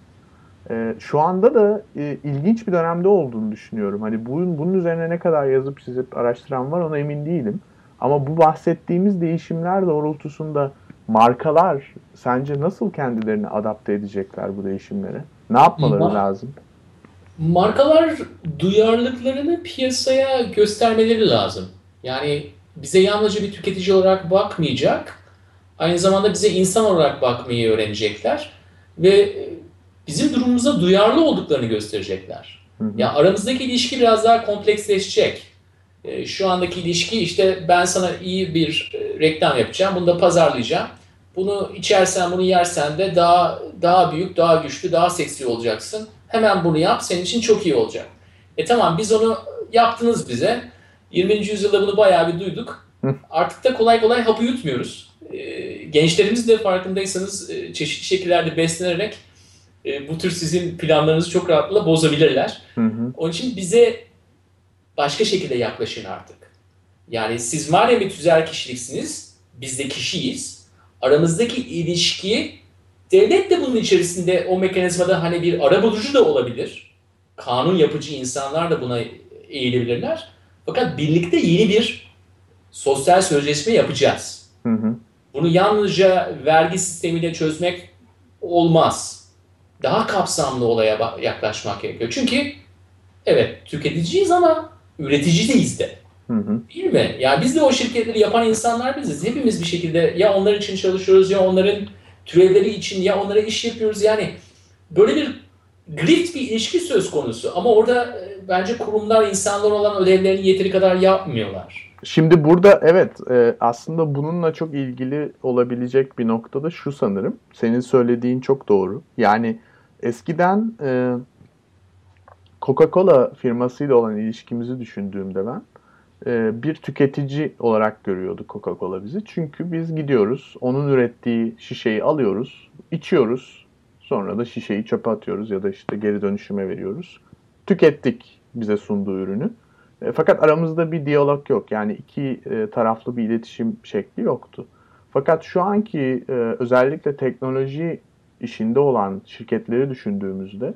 E, şu anda da e, ilginç bir dönemde olduğunu düşünüyorum. Hani bunun, bunun üzerine ne kadar yazıp çizip araştıran var ona emin değilim. Ama bu bahsettiğimiz değişimler doğrultusunda markalar sence nasıl kendilerini adapte edecekler bu değişimlere? Ne yapmaları Mar- lazım? Markalar duyarlılıklarını piyasaya göstermeleri lazım. Yani bize yalnızca bir tüketici olarak bakmayacak, Aynı zamanda bize insan olarak bakmayı öğrenecekler ve bizim durumumuza duyarlı olduklarını gösterecekler. Hı hı. Ya aramızdaki ilişki biraz daha kompleksleşecek. E, şu andaki ilişki işte ben sana iyi bir e, reklam yapacağım, bunu da pazarlayacağım. Bunu içersen, bunu yersen de daha daha büyük, daha güçlü, daha seksi olacaksın. Hemen bunu yap, senin için çok iyi olacak. E tamam biz onu yaptınız bize. 20. yüzyılda bunu bayağı bir duyduk. Artık da kolay kolay hapı yutmuyoruz. Ee, gençlerimiz de farkındaysanız e, çeşitli şekillerde beslenerek e, bu tür sizin planlarınızı çok rahatlıkla bozabilirler. Hı hı. Onun için bize başka şekilde yaklaşın artık. Yani siz madem bir tüzel kişiliksiniz, biz de kişiyiz. Aranızdaki ilişki devlet de bunun içerisinde o mekanizmada hani bir ara bulucu da olabilir. Kanun yapıcı insanlar da buna eğilebilirler. Fakat birlikte yeni bir sosyal sözleşme yapacağız. Hı hı. Bunu yalnızca vergi sistemiyle çözmek olmaz. Daha kapsamlı olaya yaklaşmak gerekiyor. Çünkü evet tüketiciyiz ama üretici deyiz de. Hı hı. Değil mi? Yani biz de o şirketleri yapan insanlar biziz. Hepimiz bir şekilde ya onlar için çalışıyoruz ya onların türevleri için ya onlara iş yapıyoruz. Yani böyle bir grift bir ilişki söz konusu. Ama orada e, bence kurumlar insanlar olan ödevlerini yeteri kadar yapmıyorlar. Şimdi burada evet e, aslında bununla çok ilgili olabilecek bir noktada şu sanırım. Senin söylediğin çok doğru. Yani eskiden e, Coca-Cola firmasıyla olan ilişkimizi düşündüğümde ben e, bir tüketici olarak görüyordu Coca-Cola bizi. Çünkü biz gidiyoruz, onun ürettiği şişeyi alıyoruz, içiyoruz. Sonra da şişeyi çöpe atıyoruz ya da işte geri dönüşüme veriyoruz. Tükettik bize sunduğu ürünü. E, fakat aramızda bir diyalog yok. Yani iki e, taraflı bir iletişim şekli yoktu. Fakat şu anki e, özellikle teknoloji işinde olan şirketleri düşündüğümüzde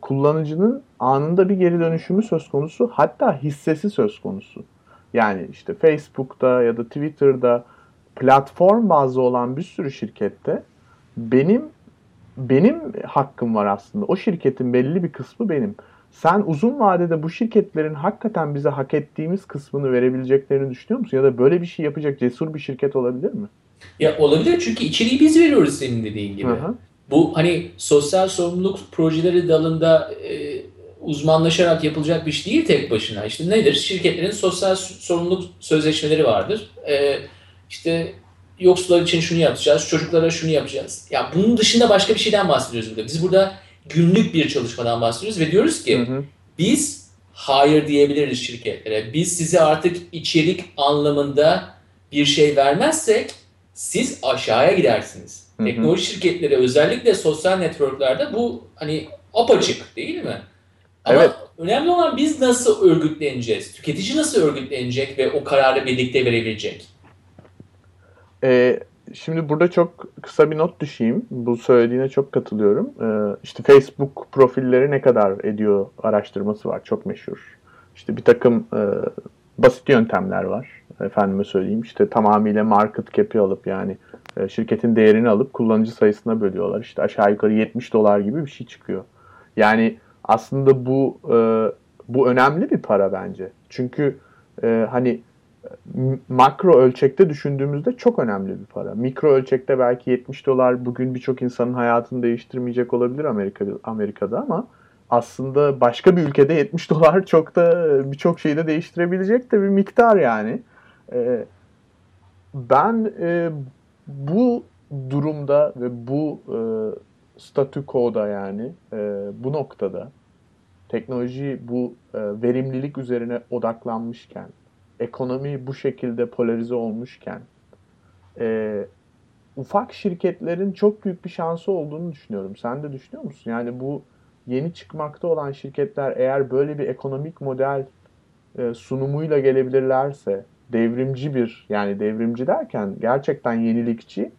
kullanıcının anında bir geri dönüşümü söz konusu hatta hissesi söz konusu. Yani işte Facebook'ta ya da Twitter'da platform bazlı olan bir sürü şirkette benim benim hakkım var aslında. O şirketin belli bir kısmı benim. Sen uzun vadede bu şirketlerin hakikaten bize hak ettiğimiz kısmını verebileceklerini düşünüyor musun? Ya da böyle bir şey yapacak cesur bir şirket olabilir mi? Ya olabilir çünkü içeriği biz veriyoruz senin dediğin gibi. Hı. Bu hani sosyal sorumluluk projeleri dalında e, uzmanlaşarak yapılacak bir şey değil tek başına. İşte nedir? Şirketlerin sosyal sorumluluk sözleşmeleri vardır. E, işte yoksullar için şunu yapacağız, çocuklara şunu yapacağız. Ya bunun dışında başka bir şeyden bahsediyoruz burada. Biz burada günlük bir çalışmadan bahsediyoruz ve diyoruz ki Hı hı. biz hayır diyebiliriz şirketlere. Biz size artık içerik anlamında bir şey vermezsek siz aşağıya gidersiniz. Hı hı. Teknoloji şirketleri özellikle sosyal networklerde bu hani apaçık değil mi? Ama Evet. önemli olan biz nasıl örgütleneceğiz? Tüketici nasıl örgütlenecek ve o kararı birlikte verebilecek? Ee, şimdi burada çok kısa bir not düşeyim. Bu söylediğine çok katılıyorum. Ee, işte Facebook profilleri ne kadar ediyor araştırması var. Çok meşhur. İşte bir takım e, basit yöntemler var. Efendime söyleyeyim. İşte tamamıyla market cap'i alıp yani e, şirketin değerini alıp kullanıcı sayısına bölüyorlar. İşte aşağı yukarı 70 dolar gibi bir şey çıkıyor. Yani aslında bu e, bu önemli bir para bence. Çünkü e, hani makro ölçekte düşündüğümüzde çok önemli bir para. Mikro ölçekte belki 70 dolar bugün birçok insanın hayatını değiştirmeyecek olabilir Amerika'da, Amerika'da ama aslında başka bir ülkede 70 dolar çok da birçok şeyi de değiştirebilecek de bir miktar yani. Ee, ben e, bu durumda ve bu e, statü quo'da yani e, bu noktada teknoloji bu e, verimlilik üzerine odaklanmışken ekonomi bu şekilde polarize olmuşken e, ufak şirketlerin çok büyük bir şansı olduğunu düşünüyorum. Sen de düşünüyor musun? Yani bu yeni çıkmakta olan şirketler eğer böyle bir ekonomik model e, sunumuyla gelebilirlerse devrimci bir yani devrimci derken gerçekten yenilikçi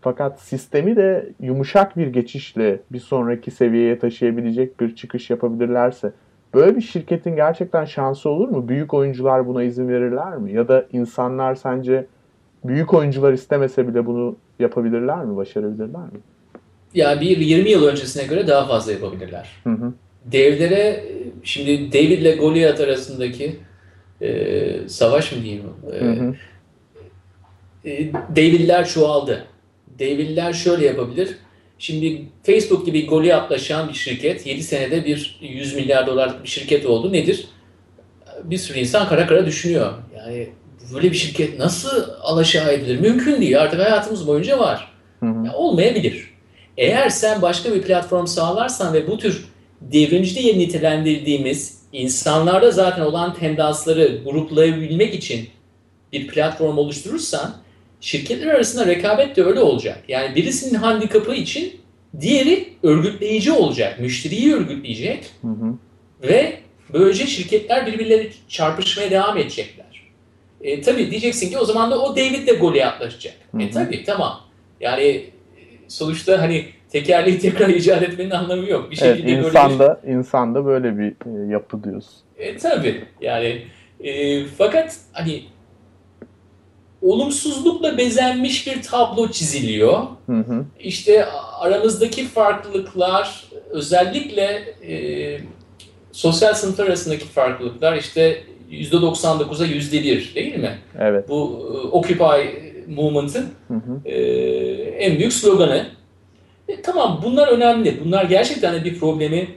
fakat sistemi de yumuşak bir geçişle bir sonraki seviyeye taşıyabilecek bir çıkış yapabilirlerse Böyle bir şirketin gerçekten şansı olur mu? Büyük oyuncular buna izin verirler mi? Ya da insanlar sence büyük oyuncular istemese bile bunu yapabilirler mi? Başarabilirler mi? Ya bir 20 yıl öncesine göre daha fazla yapabilirler. Hı hı. Devlere şimdi David ile Goliath arasındaki e, savaş mı diyeyim? E, Hı hı. e, David'ler çoğaldı. David'ler şöyle yapabilir. Şimdi Facebook gibi Goliath'laşan bir şirket 7 senede bir 100 milyar dolarlık bir şirket oldu. Nedir? Bir sürü insan kara kara düşünüyor. Yani böyle bir şirket nasıl alaşağı edilir? Mümkün değil. Artık hayatımız boyunca var. Hı hı. Ya olmayabilir. Eğer sen başka bir platform sağlarsan ve bu tür devrimci diye nitelendirdiğimiz insanlarda zaten olan tendansları gruplayabilmek için bir platform oluşturursan şirketler arasında rekabet de öyle olacak. Yani birisinin handikapı için diğeri örgütleyici olacak. Müşteriyi örgütleyecek Hı hı. ve böylece şirketler birbirleri çarpışmaya devam edecekler. E, tabii diyeceksin ki o zaman da o David de Goliath'laşacak. E tabii tamam. Yani e, sonuçta hani tekerleği tekrar icat etmenin anlamı yok. Bir Evet, şekilde böyle bir- insanda, insanda böyle bir e, yapı diyorsun. E, tabii yani e, fakat hani olumsuzlukla bezenmiş bir tablo çiziliyor. Hı hı. İşte aramızdaki farklılıklar özellikle e, sosyal sınıflar arasındaki farklılıklar işte %99'a %1 değil mi? Evet. Bu e, Occupy movement'ın Hı hı. e, en büyük sloganı. E, tamam bunlar önemli. Bunlar gerçekten de bir problemi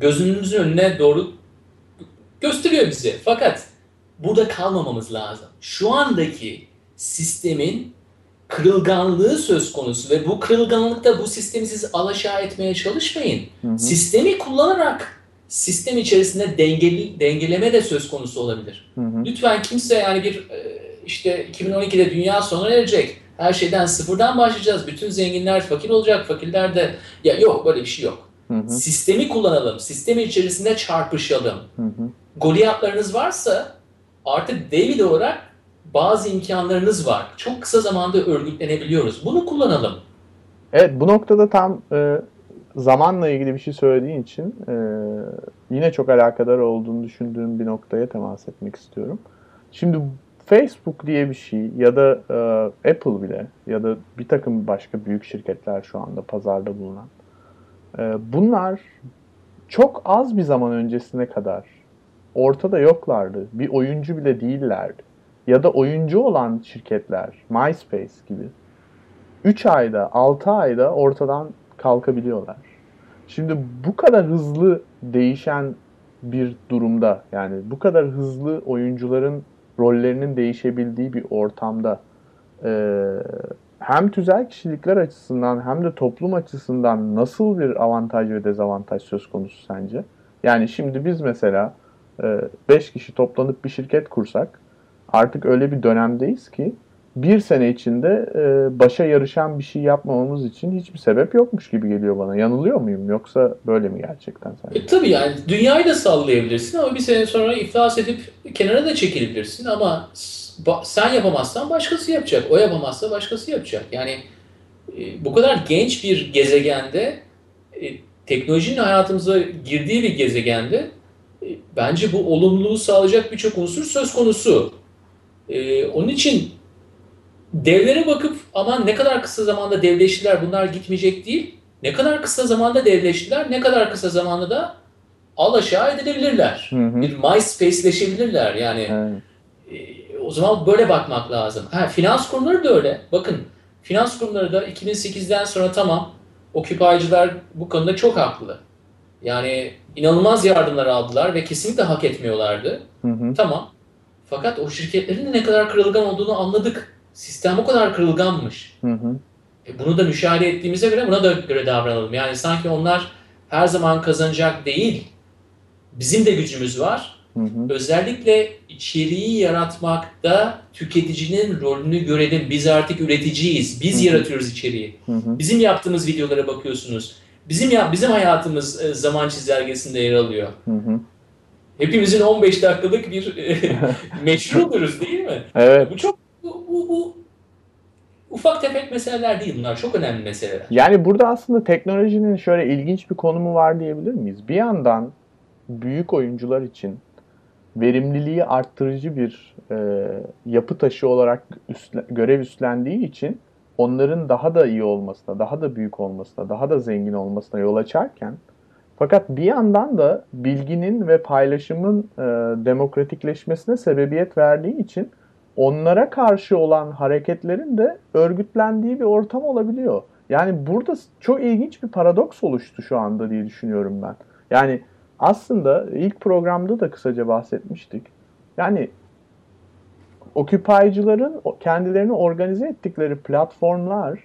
gözümüzün önüne doğru gösteriyor bize. Fakat burada kalmamamız lazım. Şu andaki sistemin kırılganlığı söz konusu ve bu kırılganlıkta bu sistemi siz alaşağı etmeye çalışmayın. Hı hı. Sistemi kullanarak sistem içerisinde dengeli, dengeleme de söz konusu olabilir. Hı hı. Lütfen kimse yani bir e, işte 2012'de dünya sona erecek. Her şeyden sıfırdan başlayacağız. Bütün zenginler fakir olacak. Fakirler de ya yok böyle bir şey yok. Hı hı. Sistemi kullanalım. Sistemi içerisinde çarpışalım. Hı hı. Goliathlarınız varsa artık David olarak bazı imkanlarınız var. Çok kısa zamanda örgütlenebiliyoruz. Bunu kullanalım. Evet bu noktada tam e, zamanla ilgili bir şey söylediğin için e, yine çok alakadar olduğunu düşündüğüm bir noktaya temas etmek istiyorum. Şimdi Facebook diye bir şey ya da e, Apple bile ya da bir takım başka büyük şirketler şu anda pazarda bulunan e, bunlar çok az bir zaman öncesine kadar ortada yoklardı. Bir oyuncu bile değillerdi. Ya da oyuncu olan şirketler, MySpace gibi 3 ayda, 6 ayda ortadan kalkabiliyorlar. Şimdi bu kadar hızlı değişen bir durumda yani bu kadar hızlı oyuncuların rollerinin değişebildiği bir ortamda e, hem tüzel kişilikler açısından hem de toplum açısından nasıl bir avantaj ve dezavantaj söz konusu sence? Yani şimdi biz mesela 5 kişi toplanıp bir şirket kursak artık öyle bir dönemdeyiz ki bir sene içinde e, başa yarışan bir şey yapmamamız için hiçbir sebep yokmuş gibi geliyor bana. Yanılıyor muyum yoksa böyle mi gerçekten sence? E, tabii yani dünyayı da sallayabilirsin ama bir sene sonra iflas edip kenara da çekilebilirsin ama sen yapamazsan başkası yapacak. O yapamazsa başkası yapacak. Yani e, bu kadar genç bir gezegende e, teknolojinin hayatımıza girdiği bir gezegende bence bu olumluluğu sağlayacak birçok unsur söz konusu. E, onun için devlere bakıp aman ne kadar kısa zamanda devleştiler bunlar gitmeyecek değil. Ne kadar kısa zamanda devleştiler, ne kadar kısa zamanda da alaşağı edilebilirler. Hı hı. Bir MySpace'leşebilirler. Yani Evet. e, o zaman böyle bakmak lazım. Ha, finans kurumları da öyle. Bakın finans kurumları da 2008'den sonra tamam okupaycılar bu konuda çok haklı. Yani inanılmaz yardımlar aldılar ve kesinlikle hak etmiyorlardı. Hı hı. Tamam. Fakat o şirketlerin de ne kadar kırılgan olduğunu anladık. Sistem o kadar kırılganmış. Hı hı. E, bunu da müşahede ettiğimize göre buna da göre davranalım. Yani sanki onlar her zaman kazanacak değil. Bizim de gücümüz var. Hı hı. Özellikle içeriği yaratmakta tüketicinin rolünü görelim. Biz artık üreticiyiz. Biz Hı hı. yaratıyoruz içeriği. Hı hı. Bizim yaptığımız videolara bakıyorsunuz. Bizim ya bizim hayatımız e, zaman çizelgesinde yer alıyor. Hı hı. Hepimizin 15 dakikalık bir e, meşhur oluruz değil mi? Evet. Bu çok bu, bu, bu ufak tefek meseleler değil bunlar. Çok önemli meseleler. Yani burada aslında teknolojinin şöyle ilginç bir konumu var diyebilir miyiz? Bir yandan büyük oyuncular için verimliliği arttırıcı bir e, yapı taşı olarak üstle- görev üstlendiği için onların daha da iyi olmasına, daha da büyük olmasına, daha da zengin olmasına yol açarken fakat bir yandan da bilginin ve paylaşımın e, demokratikleşmesine sebebiyet verdiği için onlara karşı olan hareketlerin de örgütlendiği bir ortam olabiliyor. Yani burada çok ilginç bir paradoks oluştu şu anda diye düşünüyorum ben. Yani aslında ilk programda da kısaca bahsetmiştik. Yani okupaycıların kendilerini organize ettikleri platformlar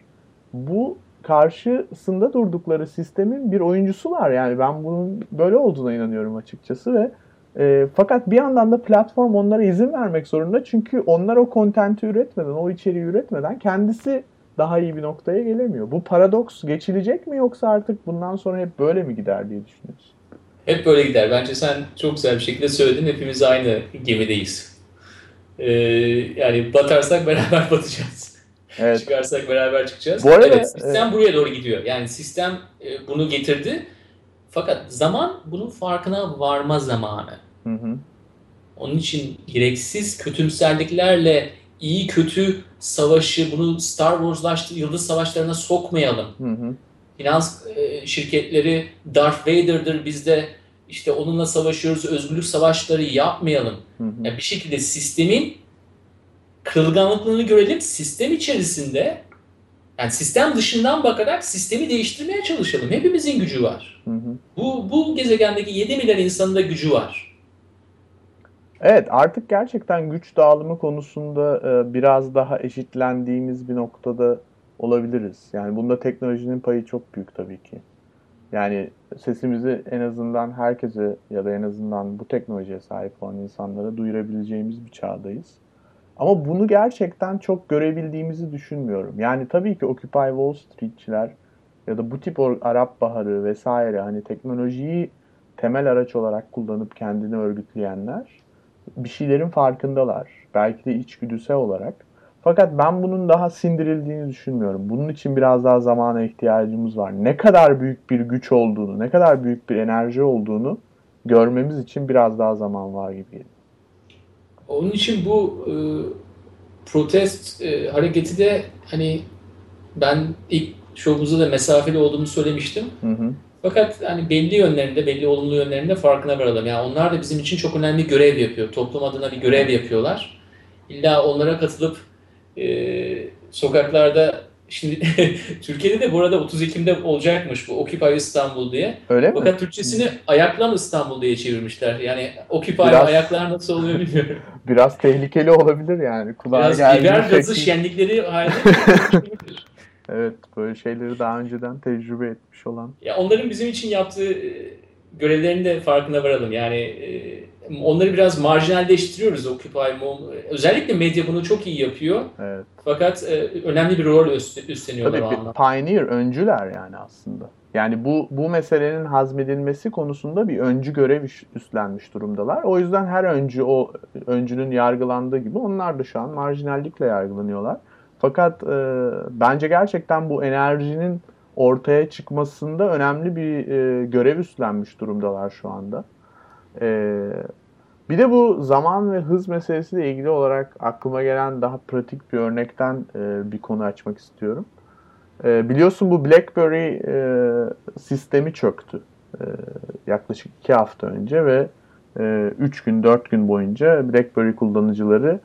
bu karşısında durdukları sistemin bir oyuncusular. Yani ben bunun böyle olduğuna inanıyorum açıkçası ve e, fakat bir yandan da platform onlara izin vermek zorunda. Çünkü onlar o kontenti üretmeden, o içeriği üretmeden kendisi daha iyi bir noktaya gelemiyor. Bu paradoks geçilecek mi yoksa artık bundan sonra hep böyle mi gider diye düşünüyorsun? Hep böyle gider. Bence sen çok güzel bir şekilde söyledin. Hepimiz aynı gemideyiz. Ee, yani batarsak beraber batacağız. Evet. Çıkarsak beraber çıkacağız. Bu arada- evet, sistem buraya doğru gidiyor. Yani sistem e, bunu getirdi. Fakat zaman bunun farkına varma zamanı. Hı hı. Onun için gereksiz kötümserliklerle iyi kötü savaşı bunu Star Wars'laştı, yıldız savaşlarına sokmayalım. Hı hı. Finans e, şirketleri Darth Vader'dır biz de işte onunla savaşıyoruz, özgürlük savaşları yapmayalım. Hı hı. Yani bir şekilde sistemin kırılganlıklarını görelim. Sistem içerisinde yani sistem dışından bakarak sistemi değiştirmeye çalışalım. Hepimizin gücü var. Hı hı. Bu, bu gezegendeki 7 milyar insanın da gücü var. Evet artık gerçekten güç dağılımı konusunda e, biraz daha eşitlendiğimiz bir noktada olabiliriz. Yani bunda teknolojinin payı çok büyük tabii ki. Yani sesimizi en azından herkese ya da en azından bu teknolojiye sahip olan insanlara duyurabileceğimiz bir çağdayız. Ama bunu gerçekten çok görebildiğimizi düşünmüyorum. Yani tabii ki Occupy Wall Street'çiler ya da bu tip Arap Baharı vesaire hani teknolojiyi temel araç olarak kullanıp kendini örgütleyenler bir şeylerin farkındalar. Belki de içgüdüsel olarak. Fakat ben bunun daha sindirildiğini düşünmüyorum. Bunun için biraz daha zamana ihtiyacımız var. Ne kadar büyük bir güç olduğunu, ne kadar büyük bir enerji olduğunu görmemiz için biraz daha zaman var gibi geliyor. Onun için bu e, protest e, hareketi de hani ben ilk şovumuzda da mesafeli olduğumu söylemiştim. Hı hı. Fakat hani belli yönlerinde, belli olumlu yönlerinde farkına varalım. Yani onlar da bizim için çok önemli görev yapıyor. Toplum adına bir görev yapıyorlar. İlla onlara katılıp e, sokaklarda şimdi Türkiye'de de bu arada 30 Ekim'de olacakmış bu Occupy İstanbul diye. Öyle mi? Fakat Türkçesini Ayaklan İstanbul diye çevirmişler. Yani Occupy Biraz- ayaklar nasıl oluyor bilmiyorum. Biraz tehlikeli olabilir yani. Kulağa Biraz biber gazı şekil- şenlikleri halinde. Evet, böyle şeyleri daha önceden tecrübe etmiş olan. ya onların bizim için yaptığı e, görevlerin de farkına varalım. Yani e, onları biraz marjinalleştiriyoruz Occupy. Mo- Özellikle medya bunu çok iyi yapıyor. Evet. Fakat e, önemli bir rol üst- üstleniyorlar Tabii bir pioneer, öncüler yani aslında. Yani bu bu meselenin hazmedilmesi konusunda bir öncü görev üstlenmiş durumdalar. O yüzden her öncü o öncünün yargılandığı gibi onlar da şu an marjinallikle yargılanıyorlar. Fakat e, bence gerçekten bu enerjinin ortaya çıkmasında önemli bir e, görev üstlenmiş durumdalar şu anda. E, bir de bu zaman ve hız meselesiyle ilgili olarak aklıma gelen daha pratik bir örnekten e, bir konu açmak istiyorum. E, biliyorsun bu BlackBerry e, sistemi çöktü e, yaklaşık iki hafta önce ve 3 gün 4 gün boyunca BlackBerry kullanıcıları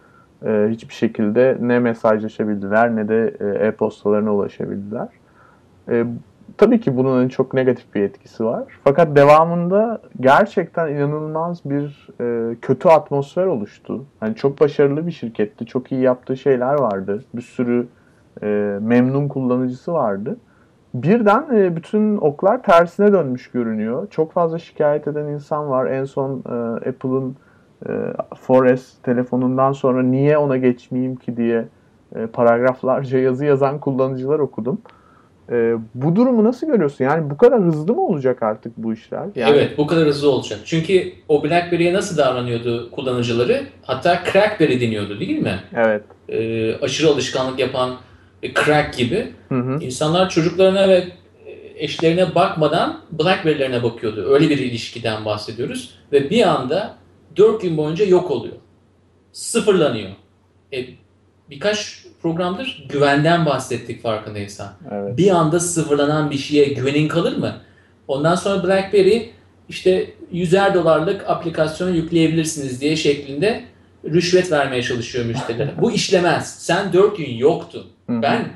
e, hiçbir şekilde ne mesajlaşabildiler ne de e, e-postalarına ulaşabildiler. E, tabii ki bunun çok negatif bir etkisi var. Fakat devamında gerçekten inanılmaz bir e, kötü atmosfer oluştu. Yani çok başarılı bir şirketti. Çok iyi yaptığı şeyler vardı. Bir sürü e, memnun kullanıcısı vardı. Birden e, bütün oklar tersine dönmüş görünüyor. Çok fazla şikayet eden insan var. En son e, Apple'ın e, 4S telefonundan sonra niye ona geçmeyeyim ki diye e, paragraflarca yazı yazan kullanıcılar okudum. E, bu durumu nasıl görüyorsun? Yani bu kadar hızlı mı olacak artık bu işler? Yani, Evet bu kadar hızlı olacak. Çünkü o BlackBerry'e nasıl davranıyordu kullanıcıları? Hatta Crackberry deniyordu değil mi? Evet. Ee, aşırı alışkanlık yapan e, crack gibi. Hı hı. İnsanlar çocuklarına ve eşlerine bakmadan Blackberry'lerine bakıyordu. Öyle bir ilişkiden bahsediyoruz. Ve bir anda 4 gün boyunca yok oluyor. Sıfırlanıyor. E, birkaç programdır güvenden bahsettik farkındaysan. Evet. Bir anda sıfırlanan bir şeye güvenin kalır mı? Ondan sonra BlackBerry işte yüzer dolarlık aplikasyon yükleyebilirsiniz diye şeklinde rüşvet vermeye çalışıyor müşterilere. Bu işlemez. Sen 4 gün yoktun. Hı hı. Ben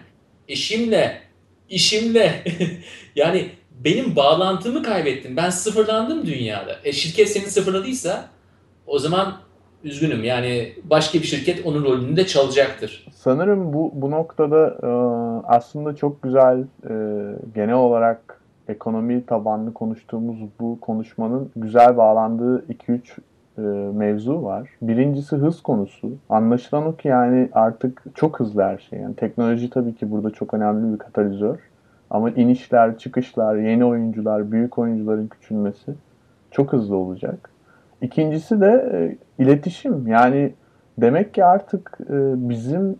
eşimle, işimle yani benim bağlantımı kaybettim. Ben sıfırlandım dünyada. E, şirket seni sıfırladıysa o zaman üzgünüm. Yani başka bir şirket onun rolünü de çalacaktır. Sanırım bu bu noktada e, aslında çok güzel e, genel olarak ekonomi tabanlı konuştuğumuz bu konuşmanın güzel bağlandığı 2-3 e, mevzu var. Birincisi hız konusu. Anlaşılan o ki yani artık çok hızlı her şey. Yani teknoloji tabii ki burada çok önemli bir katalizör. Ama inişler, çıkışlar, yeni oyuncular, büyük oyuncuların küçülmesi çok hızlı olacak. İkincisi de e, iletişim. Yani demek ki artık e, bizim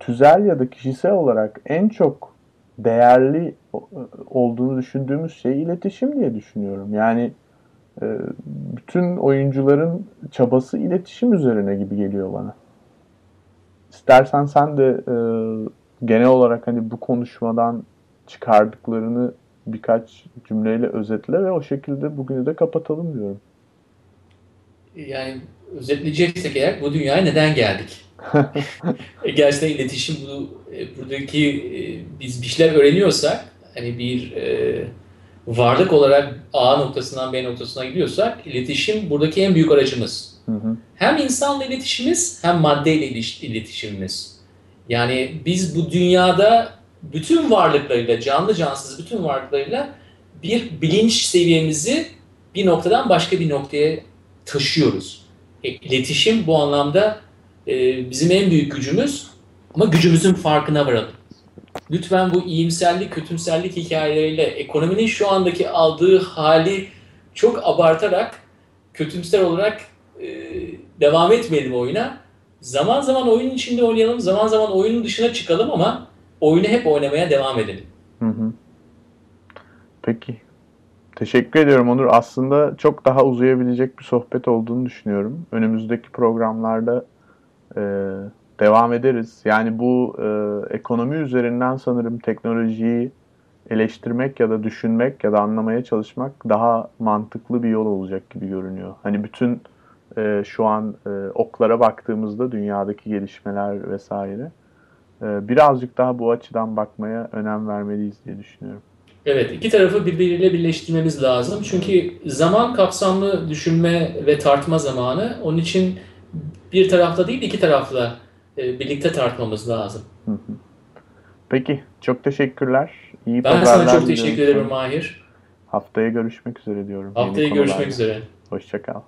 tüzel ya da kişisel olarak en çok değerli o- olduğunu düşündüğümüz şey iletişim diye düşünüyorum. Yani e, bütün oyuncuların çabası iletişim üzerine gibi geliyor bana. İstersen sen de e, genel olarak hani bu konuşmadan çıkardıklarını birkaç cümleyle özetle ve o şekilde bugünü de kapatalım diyorum. Yani özetleyeceksek eğer bu dünyaya neden geldik? E, gerçekten iletişim bu e, buradaki e, biz bir şeyler öğreniyorsak hani bir e, varlık olarak A noktasından B noktasına gidiyorsak iletişim buradaki en büyük aracımız. Hı hı. Hem insanla iletişimimiz hem maddeyle iletişimimiz. Yani biz bu dünyada bütün varlıklarıyla, canlı cansız bütün varlıklarıyla bir bilinç seviyemizi bir noktadan başka bir noktaya taşıyoruz. E, iletişim bu anlamda e, bizim en büyük gücümüz ama gücümüzün farkına varalım. Lütfen bu iyimserlik, kötümserlik hikayeleriyle ekonominin şu andaki aldığı hali çok abartarak, kötümser olarak e, devam etmeyelim oyuna. Zaman zaman oyunun içinde oynayalım, zaman zaman oyunun dışına çıkalım ama oyunu hep oynamaya devam edelim. Hı hı. Peki. Teşekkür ediyorum Onur. Aslında çok daha uzayabilecek bir sohbet olduğunu düşünüyorum. Önümüzdeki programlarda e, devam ederiz. Yani bu e, ekonomi üzerinden sanırım teknolojiyi eleştirmek ya da düşünmek ya da anlamaya çalışmak daha mantıklı bir yol olacak gibi görünüyor. Hani bütün e, şu an e, oklara baktığımızda dünyadaki gelişmeler vesaire e, birazcık daha bu açıdan bakmaya önem vermeliyiz diye düşünüyorum. Evet, iki tarafı birbiriyle birleştirmemiz lazım. Çünkü zaman kapsamlı düşünme ve tartma zamanı. Onun için bir tarafta değil iki tarafla e, birlikte tartmamız lazım. Peki, çok teşekkürler. İyi ben sana çok teşekkür ederim Mahir. Haftaya görüşmek üzere diyorum. Haftaya görüşmek üzere. Hoşçakal.